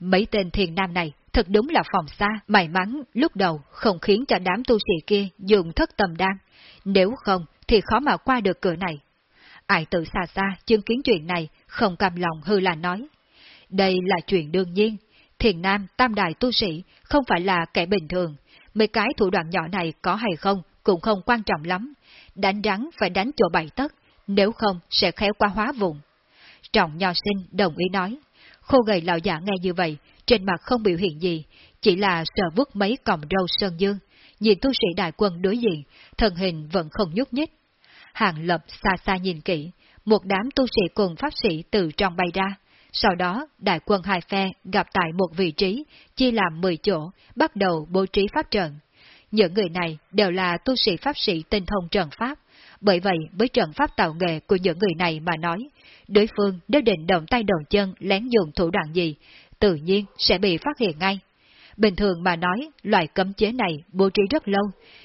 Speaker 1: Mấy tên thiền nam này thật đúng là phòng xa, may mắn lúc đầu không khiến cho đám tu sĩ kia dùng thất tầm đan, nếu không thì khó mà qua được cửa này. Ai tự xa xa chứng kiến chuyện này, không cam lòng hư là nói. Đây là chuyện đương nhiên, thiền nam tam đại tu sĩ không phải là kẻ bình thường, mấy cái thủ đoạn nhỏ này có hay không cũng không quan trọng lắm, đánh rắn phải đánh chỗ bảy tấc, nếu không sẽ khéo qua hóa vùng. Trọng nho sinh đồng ý nói, khô gầy lão giả nghe như vậy, trên mặt không biểu hiện gì, chỉ là sợ vứt mấy cọng râu sơn dương, nhìn tu sĩ đại quân đối diện, thân hình vẫn không nhúc nhích. Hàng lập xa xa nhìn kỹ, một đám tu sĩ cùng pháp sĩ từ trong bay ra. Sau đó, đại quân hai phe gặp tại một vị trí, chia làm 10 chỗ, bắt đầu bố trí pháp trận. Những người này đều là tu sĩ pháp sĩ tinh thông trận pháp, bởi vậy với trận pháp tạo nghệ của những người này mà nói, đối phương nếu định động tay động chân lén dùng thủ đoạn gì, tự nhiên sẽ bị phát hiện ngay. Bình thường mà nói, loại cấm chế này bố trí rất lâu,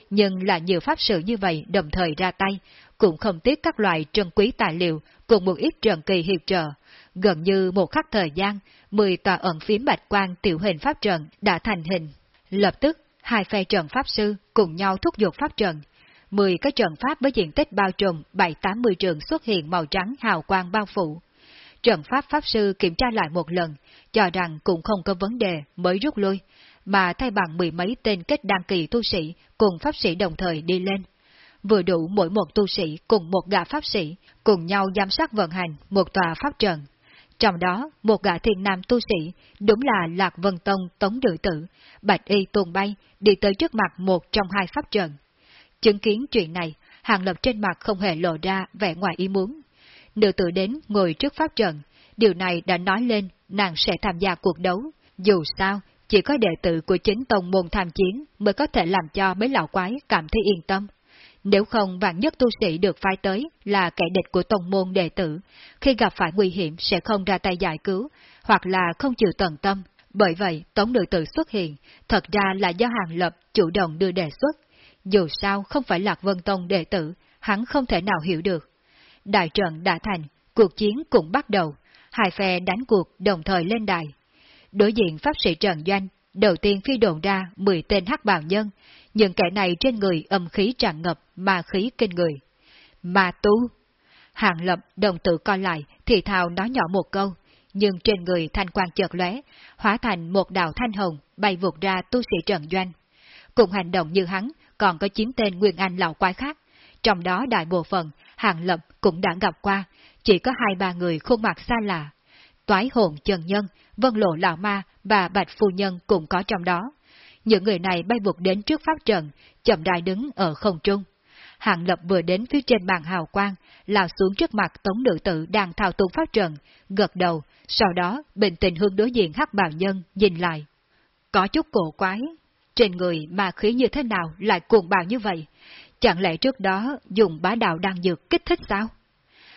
Speaker 1: nhưng là nhiều pháp sự như vậy đồng thời ra tay, cũng không tiếc các loại trân quý tài liệu cùng một ít trần kỳ hiệp trợ. Gần như một khắc thời gian, 10 tòa ẩn phím bạch quan tiểu hình pháp trận đã thành hình. Lập tức, hai phe trận pháp sư cùng nhau thúc giục pháp trận. 10 cái trận pháp với diện tích bao trùm 7-80 trường xuất hiện màu trắng hào quang bao phủ. Trận pháp pháp sư kiểm tra lại một lần, cho rằng cũng không có vấn đề mới rút lui, mà thay bằng mười mấy tên kết đăng kỳ tu sĩ cùng pháp sĩ đồng thời đi lên. Vừa đủ mỗi một tu sĩ cùng một gã pháp sĩ cùng nhau giám sát vận hành một tòa pháp trận. Trong đó, một gã thiên nam tu sĩ, đúng là Lạc Vân Tông Tống Dự Tử, Bạch Y tuôn bay, đi tới trước mặt một trong hai pháp trận. Chứng kiến chuyện này, Hàng Lập trên mặt không hề lộ ra vẻ ngoài ý muốn. Nữ tử đến ngồi trước pháp trận, điều này đã nói lên nàng sẽ tham gia cuộc đấu. Dù sao, chỉ có đệ tử của chính tông môn tham chiến mới có thể làm cho mấy lão quái cảm thấy yên tâm. Nếu không vạn nhất tu sĩ được phái tới là kẻ địch của tông môn đệ tử, khi gặp phải nguy hiểm sẽ không ra tay giải cứu, hoặc là không chịu tận tâm. Bởi vậy, tống nữ tử xuất hiện, thật ra là do Hàng Lập chủ động đưa đề xuất. Dù sao không phải Lạc Vân Tông đệ tử, hắn không thể nào hiểu được. Đại trận đã thành, cuộc chiến cũng bắt đầu, hai phe đánh cuộc đồng thời lên đài. Đối diện pháp sĩ Trần Doanh, đầu tiên phi đồn ra 10 tên hắc bào nhân, những kẻ này trên người âm khí tràn ngập, ma khí kinh người. Ma tu! Hàng lập đồng tự coi lại, thì thào nói nhỏ một câu, nhưng trên người thanh quang chợt lóe, hóa thành một đạo thanh hồng bay vụt ra tu sĩ Trần Doanh. Cùng hành động như hắn, còn có chín tên Nguyên Anh lão quái khác. Trong đó đại bộ phận, Hàng Lập cũng đã gặp qua, chỉ có hai ba người khuôn mặt xa lạ. Toái hồn trần nhân, vân lộ lão ma và bạch phu nhân cũng có trong đó. Những người này bay vụt đến trước pháp trận, chậm rãi đứng ở không trung. Hàng Lập vừa đến phía trên bàn hào quang, lao xuống trước mặt tống nữ tử đang thao túng pháp trận, gật đầu, sau đó bình tĩnh hướng đối diện hắc bào nhân, nhìn lại. Có chút cổ quái, trên người mà khí như thế nào lại cuồng bạo như vậy? Chẳng lẽ trước đó dùng bá đạo đang dược kích thích sao?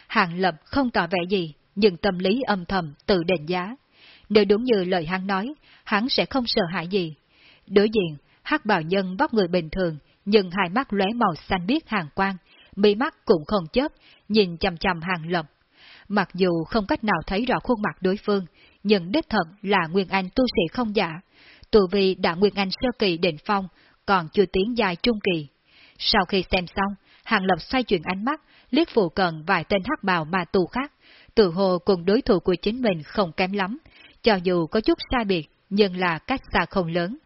Speaker 1: Hàng Lập không tỏ vẻ gì, nhưng tâm lý âm thầm tự định giá. Nếu đúng như lời hắn nói, hắn sẽ không sợ hãi gì. Đối diện, hắc bào nhân vóc người bình thường, nhưng hai mắt lóe màu xanh biếc hàng quang, mi mắt cũng không chớp, nhìn chầm chầm hàng lập. Mặc dù không cách nào thấy rõ khuôn mặt đối phương, nhưng đích thật là Nguyên Anh tu sĩ không giả. Tù vì đã Nguyên Anh sơ kỳ định phong, còn chưa tiến dài trung kỳ. Sau khi xem xong, hàng lập xoay chuyển ánh mắt, liếc phụ cận vài tên hắc bào mà tù khác, tự hồ cùng đối thủ của chính mình không kém lắm, cho dù có chút xa biệt, nhưng là cách xa không lớn.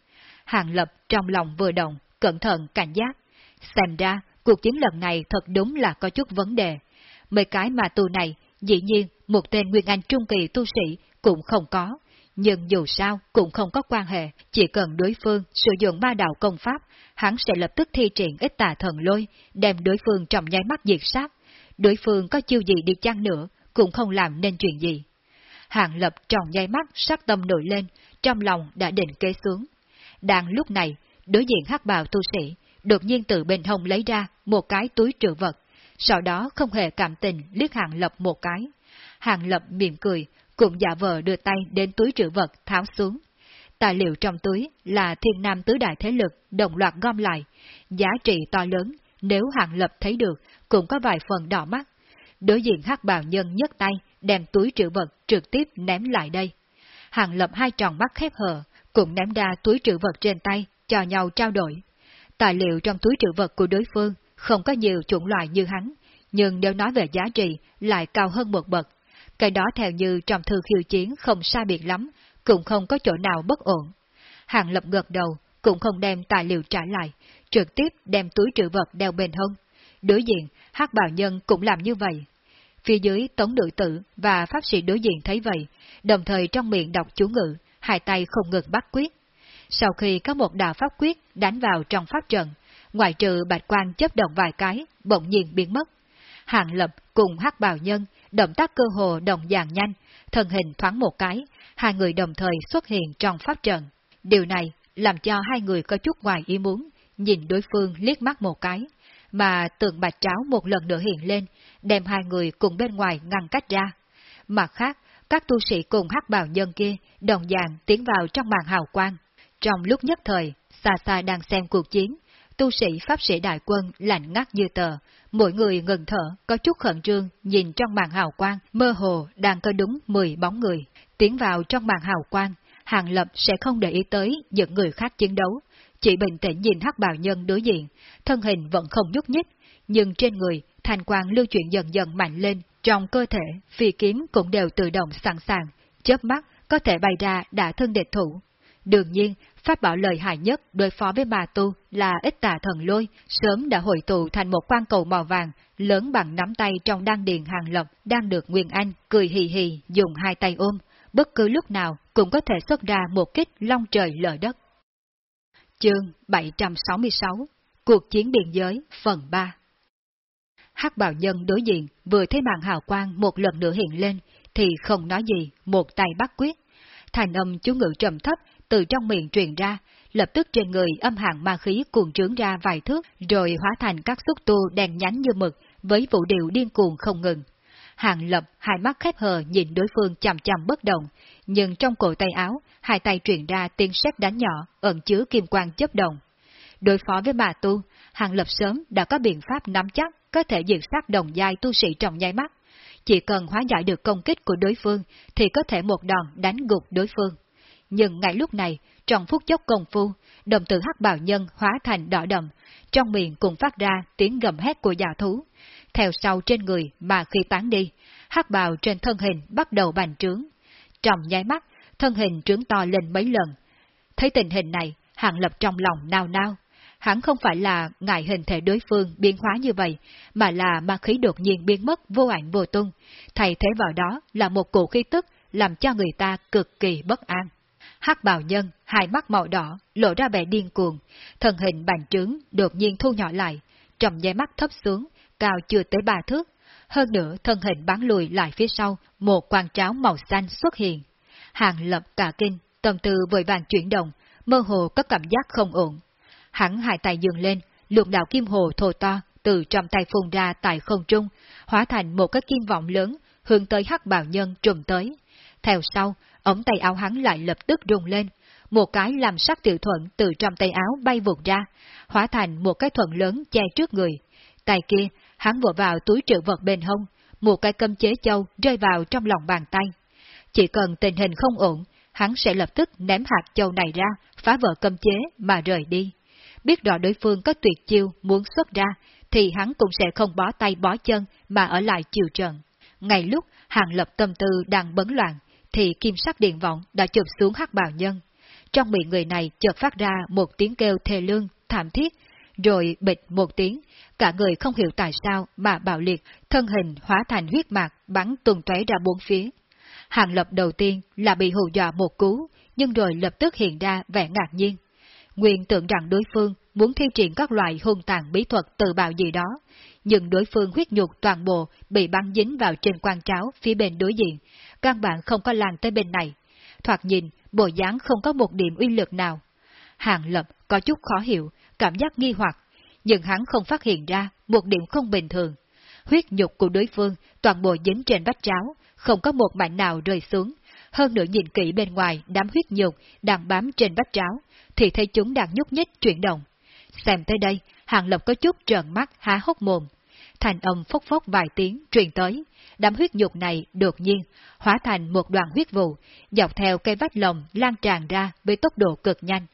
Speaker 1: Hàng lập trong lòng vừa động, cẩn thận cảnh giác. Xem ra, cuộc chiến lần này thật đúng là có chút vấn đề. Mấy cái mà tù này, dĩ nhiên một tên Nguyên Anh Trung Kỳ tu sĩ cũng không có. Nhưng dù sao cũng không có quan hệ, chỉ cần đối phương sử dụng ba đạo công pháp, hắn sẽ lập tức thi triển ít tà thần lôi, đem đối phương trong nháy mắt diệt sát. Đối phương có chiêu gì đi chăng nữa, cũng không làm nên chuyện gì. Hàng lập trong nháy mắt sắc tâm nổi lên, trong lòng đã định kế xuống. Đang lúc này, đối diện hắc bào tu sĩ, đột nhiên từ bên hông lấy ra một cái túi trữ vật, sau đó không hề cảm tình liếc hàng lập một cái. Hàng lập mỉm cười, cũng giả vờ đưa tay đến túi trữ vật tháo xuống. Tài liệu trong túi là thiên nam tứ đại thế lực đồng loạt gom lại, giá trị to lớn, nếu hạng lập thấy được, cũng có vài phần đỏ mắt. Đối diện hắc bào nhân nhấc tay, đem túi trữ vật trực tiếp ném lại đây. Hạng lập hai tròng mắt khép hờ, cũng ném ra túi trữ vật trên tay, cho nhau trao đổi. Tài liệu trong túi trữ vật của đối phương không có nhiều chủng loại như hắn, nhưng nếu nói về giá trị lại cao hơn một bậc. Cái đó theo như trong thư khiêu chiến không sai biệt lắm, cũng không có chỗ nào bất ổn. Hàng lập gật đầu, cũng không đem tài liệu trả lại, trực tiếp đem túi trữ vật đeo bên hông. Đối diện, hắc bào nhân cũng làm như vậy. Phía dưới tống nữ tử và pháp sĩ đối diện thấy vậy, đồng thời trong miệng đọc chú ngữ, hai tay không ngừng bắt quyết. Sau khi có một đạo pháp quyết đánh vào trong pháp trận, ngoại trừ bạch quan chấp động vài cái, bỗng nhiên biến mất. Hàng lập cùng hắc bào nhân, động tác cơ hồ đồng dạng nhanh, thân hình thoáng một cái, hai người đồng thời xuất hiện trong pháp trận. Điều này làm cho hai người có chút ngoài ý muốn, nhìn đối phương liếc mắt một cái, mà tượng bạch tráo một lần nữa hiện lên, đem hai người cùng bên ngoài ngăn cách ra. Mặt khác, các tu sĩ cùng hắc bào nhân kia đồng dạng tiến vào trong màn hào quang. Trong lúc nhất thời, xa xa đang xem cuộc chiến, tu sĩ pháp sĩ đại quân lạnh ngắt như tờ, mỗi người ngừng thở, có chút khẩn trương, nhìn trong màn hào quang, mơ hồ đang có đúng 10 bóng người. Tiến vào trong màn hào quang, Hàng Lập sẽ không để ý tới những người khác chiến đấu, chỉ bình tĩnh nhìn hắc bào nhân đối diện, thân hình vẫn không nhúc nhích, nhưng trên người, thanh quang lưu chuyển dần dần mạnh lên, trong cơ thể, phi kiếm cũng đều tự động sẵn sàng, chớp mắt có thể bày ra đã thân địch thủ. Đương nhiên, pháp bảo lợi hại nhất đối phó với bà tu là ít tà thần lôi, sớm đã hội tụ thành một quan cầu màu vàng, lớn bằng nắm tay trong đan điền hàng lập, đang được Nguyên Anh cười hì hì dùng hai tay ôm, bất cứ lúc nào cũng có thể xuất ra một kích long trời lở đất. Chương 766 Cuộc chiến biên giới phần 3 hắc bào nhân đối diện vừa thấy màn hào quang một lần nữa hiện lên, thì không nói gì, một tay bắt quyết. Thành âm chú ngự trầm thấp từ trong miệng truyền ra, lập tức trên người âm hạng ma khí cuồng trướng ra vài thước, rồi hóa thành các xúc tu đèn nhánh như mực, với vũ điệu điên cuồng không ngừng. Hàng lập hai mắt khép hờ nhìn đối phương chằm chằm bất động, nhưng trong cổ tay áo, hai tay truyền ra tiếng sét đánh nhỏ, ẩn chứa kim quang chấp động. Đối phó với bà tu, hàng lập sớm đã có biện pháp nắm chắc có thể diệt sát đồng giai tu sĩ trong nháy mắt. Chỉ cần hóa giải được công kích của đối phương thì có thể một đòn đánh gục đối phương. Nhưng ngay lúc này, trong phút chốc công phu, đồng tử hắc bào nhân hóa thành đỏ đậm, trong miệng cũng phát ra tiếng gầm hét của già thú. Theo sau trên người mà khi tán đi, hắc bào trên thân hình bắt đầu bành trướng. Trong nháy mắt, thân hình trướng to lên mấy lần. Thấy tình hình này, hạng lập trong lòng nao nao, hắn không phải là ngại hình thể đối phương biến hóa như vậy, mà là ma khí đột nhiên biến mất vô ảnh vô tung, thay thế vào đó là một cổ khí tức làm cho người ta cực kỳ bất an hắc bào nhân, hai mắt màu đỏ, lộ ra vẻ điên cuồng, thân hình bành trướng, đột nhiên thu nhỏ lại, trong nháy mắt thấp xuống, cao chưa tới ba thước. Hơn nữa thân hình bắn lùi lại phía sau, một quan tráo màu xanh xuất hiện. Hàng lập cả kinh, tâm tư vội vàng chuyển động, mơ hồ có cảm giác không ổn. Hắn hai tay dừng lên, luộc đạo kim hồ thô to từ trong tay phun ra tại không trung, hóa thành một cái kim vọng lớn, hướng tới hắc bào nhân trùm tới. Theo sau, ống tay áo hắn lại lập tức rung lên, một cái làm sắc tiểu thuận từ trong tay áo bay vụt ra, hóa thành một cái thuận lớn che trước người. Tay kia, hắn vội vào túi trữ vật bên hông, một cái cơm chế châu rơi vào trong lòng bàn tay. Chỉ cần tình hình không ổn, hắn sẽ lập tức ném hạt châu này ra, phá vỡ cơm chế mà rời đi. Biết rõ đối phương có tuyệt chiêu muốn xuất ra, thì hắn cũng sẽ không bó tay bó chân mà ở lại chiều trận. Ngay lúc hàng lập tâm tư đang bấn loạn, thì kim sắc điện vọng đã chụp xuống hắc bào nhân. Trong miệng người này chợt phát ra một tiếng kêu thê lương, thảm thiết, rồi bịch một tiếng, cả người không hiểu tại sao mà bạo liệt, thân hình hóa thành huyết mạc bắn tuần tóe ra bốn phía. Hàng lập đầu tiên là bị hù dọa một cú, nhưng rồi lập tức hiện ra vẻ ngạc nhiên. Nguyên tưởng rằng đối phương muốn thi triển các loại hung tàn bí thuật tự bạo gì đó, nhưng đối phương huyết nhục toàn bộ bị bắn dính vào trên quan tráo phía bên đối diện, căn bản không có lan tới bên này. Thoạt nhìn, bộ dáng không có một điểm uy lực nào. Hàng lập có chút khó hiểu, cảm giác nghi hoặc, nhưng hắn không phát hiện ra một điểm không bình thường. Huyết nhục của đối phương toàn bộ dính trên vách tráo, không có một mảnh nào rơi xuống. Hơn nữa nhìn kỹ bên ngoài đám huyết nhục đang bám trên vách tráo, thì thấy chúng đang nhúc nhích chuyển động. Xem tới đây, Hàng Lập có chút trợn mắt há hốc mồm. Thành âm phốc phốc vài tiếng truyền tới, đám huyết nhục này đột nhiên hóa thành một đoàn huyết vụ, dọc theo cây vách lồng lan tràn ra với tốc độ cực nhanh.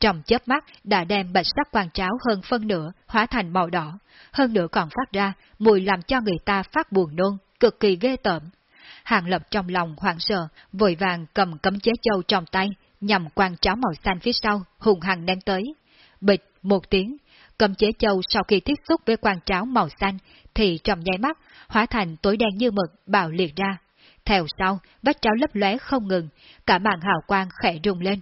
Speaker 1: Trong chớp mắt đã đem bạch sắc quan cháo hơn phân nửa hóa thành màu đỏ, hơn nữa còn phát ra mùi làm cho người ta phát buồn nôn, cực kỳ ghê tởm. Hàng lập trong lòng hoảng sợ, vội vàng cầm cấm chế châu trong tay, nhằm quan cháo màu xanh phía sau, hùng hằng đem tới. Bịch một tiếng, cầm chế châu sau khi tiếp xúc với quan tráo màu xanh, thì trong nháy mắt, hóa thành tối đen như mực, bạo liệt ra. Theo sau, vách tráo lấp lóe không ngừng, cả màn hào quang khẽ rung lên.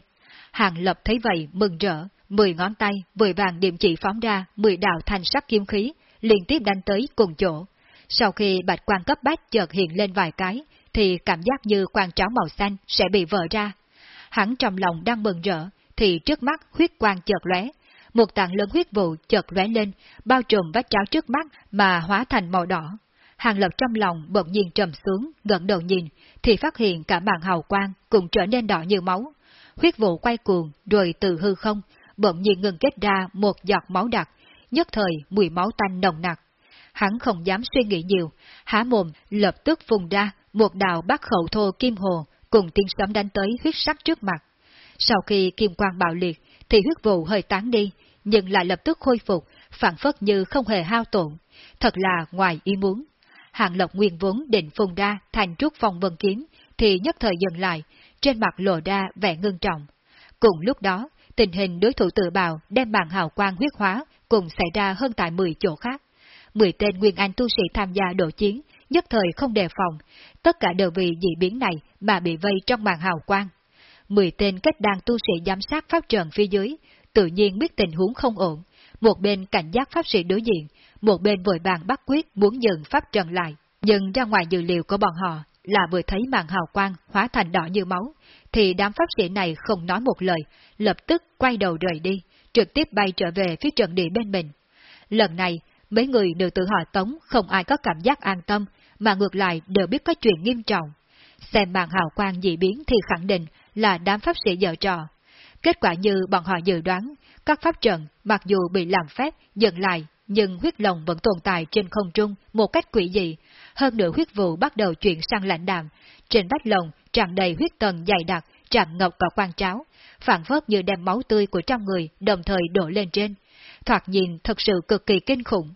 Speaker 1: Hàng lập thấy vậy mừng rỡ, mười ngón tay vội vàng điểm chỉ phóng ra mười đạo thanh sắc kim khí, liên tiếp đánh tới cùng chỗ. Sau khi bạch quan cấp bách chợt hiện lên vài cái, thì cảm giác như quan tráo màu xanh sẽ bị vỡ ra. Hắn trong lòng đang mừng rỡ, thì trước mắt huyết quang chợt lóe, một tảng lớn huyết vụ chợt lóe lên, bao trùm vách cháo trước mắt mà hóa thành màu đỏ. Hàng lập trong lòng bỗng nhiên trầm xuống, gần đầu nhìn, thì phát hiện cả màn hào quang cũng trở nên đỏ như máu. Huyết vụ quay cuồng, rồi từ hư không, bỗng nhiên ngừng kết ra một giọt máu đặc, nhất thời mùi máu tanh nồng nặc. Hắn không dám suy nghĩ nhiều, há mồm lập tức vùng ra một đạo bát khẩu thô kim hồ cùng tiên sấm đánh tới huyết sắc trước mặt. Sau khi kim quang bạo liệt, thì huyết vụ hơi tán đi, nhưng lại lập tức khôi phục, phản phất như không hề hao tổn. Thật là ngoài ý muốn. Hàng Lộc nguyên vốn định phùng ra thành trúc phong vân kiếm, thì nhất thời dừng lại, trên mặt lộ ra vẻ ngưng trọng. Cùng lúc đó, tình hình đối thủ tự bào đem bàn hào quang huyết hóa cùng xảy ra hơn tại 10 chỗ khác. 10 tên Nguyên Anh tu sĩ tham gia độ chiến, nhất thời không đề phòng, tất cả đều vì dị biến này mà bị vây trong màn hào quang. 10 tên kết đàn tu sĩ giám sát pháp trận phía dưới, tự nhiên biết tình huống không ổn, một bên cảnh giác pháp sĩ đối diện, một bên vội vàng bắt quyết muốn dừng pháp trận lại. Nhưng ra ngoài dự liệu của bọn họ là vừa thấy màn hào quang hóa thành đỏ như máu, thì đám pháp sĩ này không nói một lời, lập tức quay đầu rời đi, trực tiếp bay trở về phía trận địa bên mình. Lần này, mấy người đều tự họ tống không ai có cảm giác an tâm, mà ngược lại đều biết có chuyện nghiêm trọng. Xem màn hào quang dị biến thì khẳng định là đám pháp sĩ dở trò. Kết quả như bọn họ dự đoán, các pháp trận mặc dù bị làm phép dừng lại, nhưng huyết lồng vẫn tồn tại trên không trung một cách quỷ dị. Hơn nữa huyết vụ bắt đầu chuyển sang lạnh đạm, trên vách lồng tràn đầy huyết tần dày đặc, tràn ngập cả quan tráo, phản phất như đem máu tươi của trong người đồng thời đổ lên trên. Thoạt nhìn thật sự cực kỳ kinh khủng.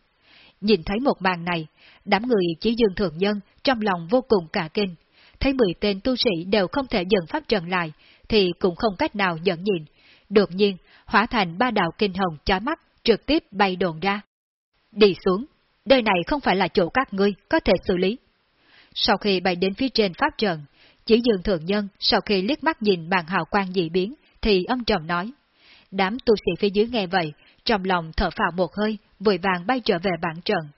Speaker 1: Nhìn thấy một màn này, đám người chỉ dương thượng nhân trong lòng vô cùng cả kinh. Thấy mười tên tu sĩ đều không thể dần pháp trận lại, thì cũng không cách nào nhẫn nhịn. Đột nhiên, hóa thành ba đạo kinh hồng chói mắt, trực tiếp bay đồn ra. Đi xuống, nơi này không phải là chỗ các ngươi có thể xử lý. Sau khi bay đến phía trên pháp trận, chỉ dường thượng nhân sau khi liếc mắt nhìn bàn hào quang dị biến, thì âm trầm nói. Đám tu sĩ phía dưới nghe vậy, trong lòng thở phào một hơi, vội vàng bay trở về bản trận.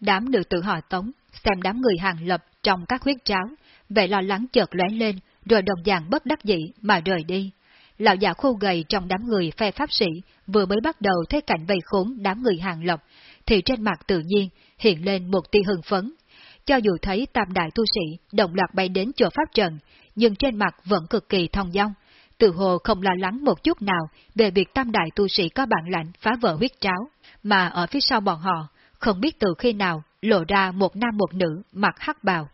Speaker 1: Đám nữ tử họ tống, xem đám người hàng lập trong các huyết tráo, vẻ lo lắng chợt lóe lên, rồi đồng dạng bất đắc dĩ mà rời đi. Lão già khô gầy trong đám người phe pháp sĩ vừa mới bắt đầu thấy cảnh vây khốn đám người hàng lộc thì trên mặt tự nhiên hiện lên một tia hưng phấn. Cho dù thấy tam đại tu sĩ đồng loạt bay đến chỗ pháp trận, nhưng trên mặt vẫn cực kỳ thông dong, tự hồ không lo lắng một chút nào về việc tam đại tu sĩ có bản lãnh phá vỡ huyết tráo, mà ở phía sau bọn họ, không biết từ khi nào lộ ra một nam một nữ mặc hắc bào.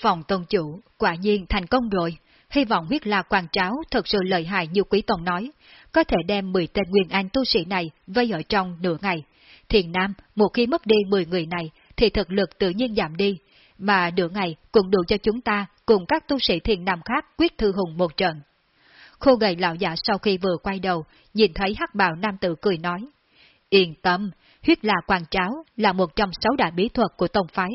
Speaker 1: Phòng tôn chủ quả nhiên thành công rồi, hy vọng huyết la quan tráo thật sự lợi hại như quý tông nói, có thể đem 10 tên nguyên anh tu sĩ này vây ở trong nửa ngày. Thiền Nam, một khi mất đi 10 người này, thì thực lực tự nhiên giảm đi, mà nửa ngày cũng đủ cho chúng ta cùng các tu sĩ thiền Nam khác quyết thư hùng một trận. Khô gầy lão giả sau khi vừa quay đầu, nhìn thấy hắc bào nam tử cười nói. Yên tâm, huyết là quan tráo là một trong sáu đại bí thuật của tông phái,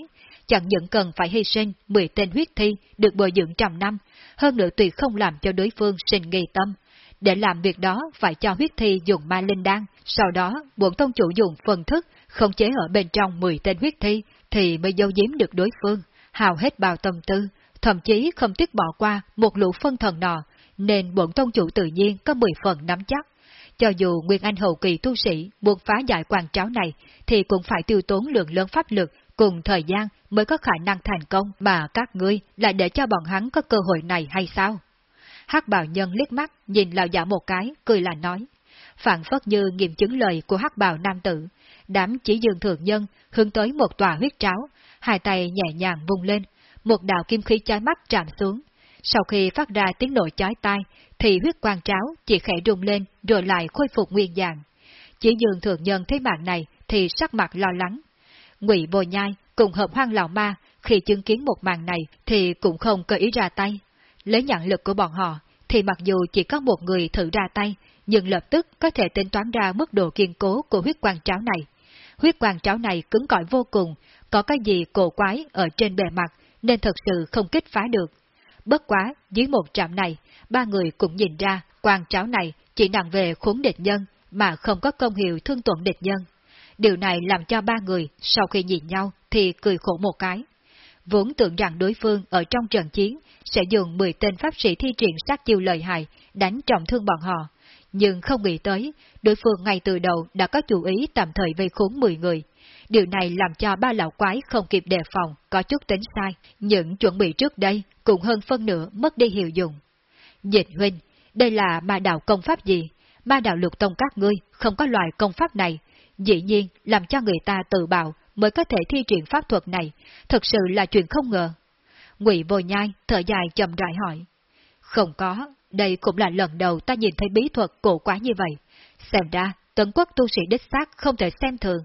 Speaker 1: chẳng những cần phải hy sinh 10 tên huyết thi được bồi dưỡng trăm năm, hơn nữa tuyệt không làm cho đối phương sinh nghi tâm. Để làm việc đó phải cho huyết thi dùng ma linh đan, sau đó bổn tông chủ dùng phần thức không chế ở bên trong 10 tên huyết thi thì mới dâu giếm được đối phương, hào hết bao tâm tư, thậm chí không tiếc bỏ qua một lũ phân thần nọ, nên bổn tông chủ tự nhiên có 10 phần nắm chắc. Cho dù Nguyên Anh hậu kỳ tu sĩ buộc phá giải quan tráo này, thì cũng phải tiêu tốn lượng lớn pháp lực cùng thời gian mới có khả năng thành công mà các ngươi lại để cho bọn hắn có cơ hội này hay sao? hắc bào nhân liếc mắt nhìn lão giả một cái, cười là nói. Phản phất như nghiệm chứng lời của hắc bào nam tử, đám chỉ dương thượng nhân hướng tới một tòa huyết tráo, hai tay nhẹ nhàng vung lên, một đạo kim khí chói mắt chạm xuống. Sau khi phát ra tiếng nổ chói tai, thì huyết quang tráo chỉ khẽ rung lên rồi lại khôi phục nguyên dạng. Chỉ dương thượng nhân thấy mạng này thì sắc mặt lo lắng. Ngụy Bồ Nhai cùng hợp hoang lão ma khi chứng kiến một màn này thì cũng không cơ ý ra tay. Lấy nhận lực của bọn họ thì mặc dù chỉ có một người thử ra tay, nhưng lập tức có thể tính toán ra mức độ kiên cố của huyết quang tráo này. Huyết quang tráo này cứng cỏi vô cùng, có cái gì cổ quái ở trên bề mặt nên thật sự không kích phá được. Bất quá, dưới một trạm này, ba người cũng nhìn ra quang tráo này chỉ nặng về khốn địch nhân mà không có công hiệu thương tổn địch nhân. Điều này làm cho ba người sau khi nhìn nhau thì cười khổ một cái. Vốn tưởng rằng đối phương ở trong trận chiến sẽ dùng 10 tên pháp sĩ thi triển sát chiêu lợi hại đánh trọng thương bọn họ, nhưng không nghĩ tới, đối phương ngay từ đầu đã có chủ ý tạm thời vây khốn 10 người. Điều này làm cho ba lão quái không kịp đề phòng, có chút tính sai, những chuẩn bị trước đây cũng hơn phân nửa mất đi hiệu dụng. Dịch huynh, đây là ma đạo công pháp gì? Ma đạo lục tông các ngươi không có loại công pháp này, dĩ nhiên làm cho người ta tự bạo mới có thể thi triển pháp thuật này, thật sự là chuyện không ngờ. Ngụy Vô Nhai thở dài chậm rãi hỏi. Không có, đây cũng là lần đầu ta nhìn thấy bí thuật cổ quá như vậy. Xem ra, tấn quốc tu sĩ đích xác không thể xem thường.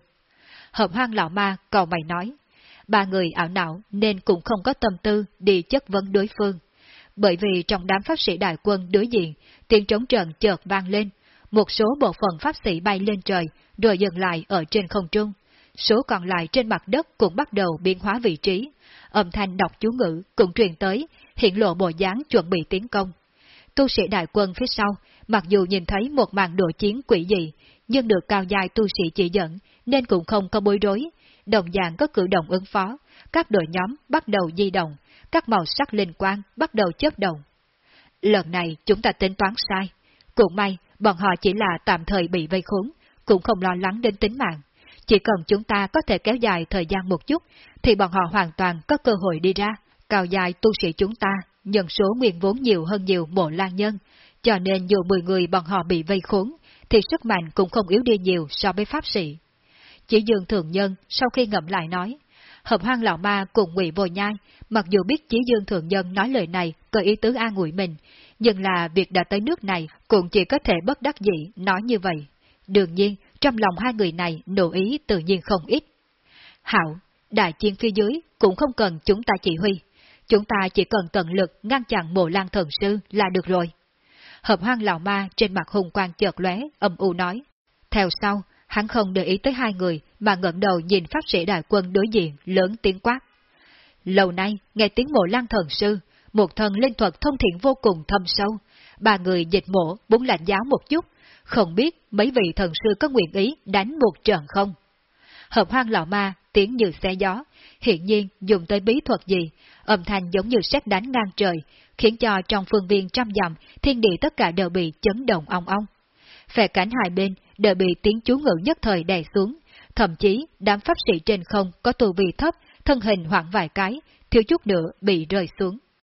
Speaker 1: Hợp hoang lão ma cầu mày nói. Ba người ảo não nên cũng không có tâm tư đi chất vấn đối phương. Bởi vì trong đám pháp sĩ đại quân đối diện, tiếng trống trận chợt vang lên, một số bộ phận pháp sĩ bay lên trời, rồi dừng lại ở trên không trung. Số còn lại trên mặt đất cũng bắt đầu biến hóa vị trí. Âm thanh đọc chú ngữ cũng truyền tới, hiện lộ bộ dáng chuẩn bị tiến công. Tu sĩ đại quân phía sau, mặc dù nhìn thấy một màn đội chiến quỷ dị, nhưng được cao dài tu sĩ chỉ dẫn, nên cũng không có bối rối, đồng dạng có cử động ứng phó, các đội nhóm bắt đầu di động, các màu sắc linh quang bắt đầu chớp động. Lần này chúng ta tính toán sai, cũng may bọn họ chỉ là tạm thời bị vây khốn, cũng không lo lắng đến tính mạng. Chỉ cần chúng ta có thể kéo dài thời gian một chút, thì bọn họ hoàn toàn có cơ hội đi ra. Cao dài tu sĩ chúng ta, nhân số nguyên vốn nhiều hơn nhiều mộ lan nhân, cho nên dù 10 người bọn họ bị vây khốn, thì sức mạnh cũng không yếu đi nhiều so với pháp sĩ. Chỉ dương thường nhân sau khi ngậm lại nói, hợp hoang lão ma cùng ngụy vô nhai, mặc dù biết chỉ dương thường nhân nói lời này có ý tứ an ủi mình, nhưng là việc đã tới nước này cũng chỉ có thể bất đắc dĩ nói như vậy. Đương nhiên, trong lòng hai người này nổ ý tự nhiên không ít. Hảo, đại chiến phía dưới cũng không cần chúng ta chỉ huy, chúng ta chỉ cần tận lực ngăn chặn mộ lan thần sư là được rồi. Hợp hoang lão ma trên mặt hùng quang chợt lóe, âm u nói. Theo sau, hắn không để ý tới hai người mà ngẩng đầu nhìn pháp sĩ đại quân đối diện lớn tiếng quát. Lâu nay, nghe tiếng mộ lan thần sư, một thần linh thuật thông thiện vô cùng thâm sâu, ba người dịch mổ muốn lạnh giáo một chút, không biết mấy vị thần sư có nguyện ý đánh một trận không? Hợp hoang lão ma tiếng như xe gió, hiện nhiên dùng tới bí thuật gì, âm thanh giống như sét đánh ngang trời, khiến cho trong phương viên trăm dặm, thiên địa tất cả đều bị chấn động ong ong. Phè cánh hai bên đều bị tiếng chú ngữ nhất thời đè xuống, thậm chí đám pháp sĩ trên không có tu vi thấp, thân hình hoảng vài cái, thiếu chút nữa bị rơi xuống.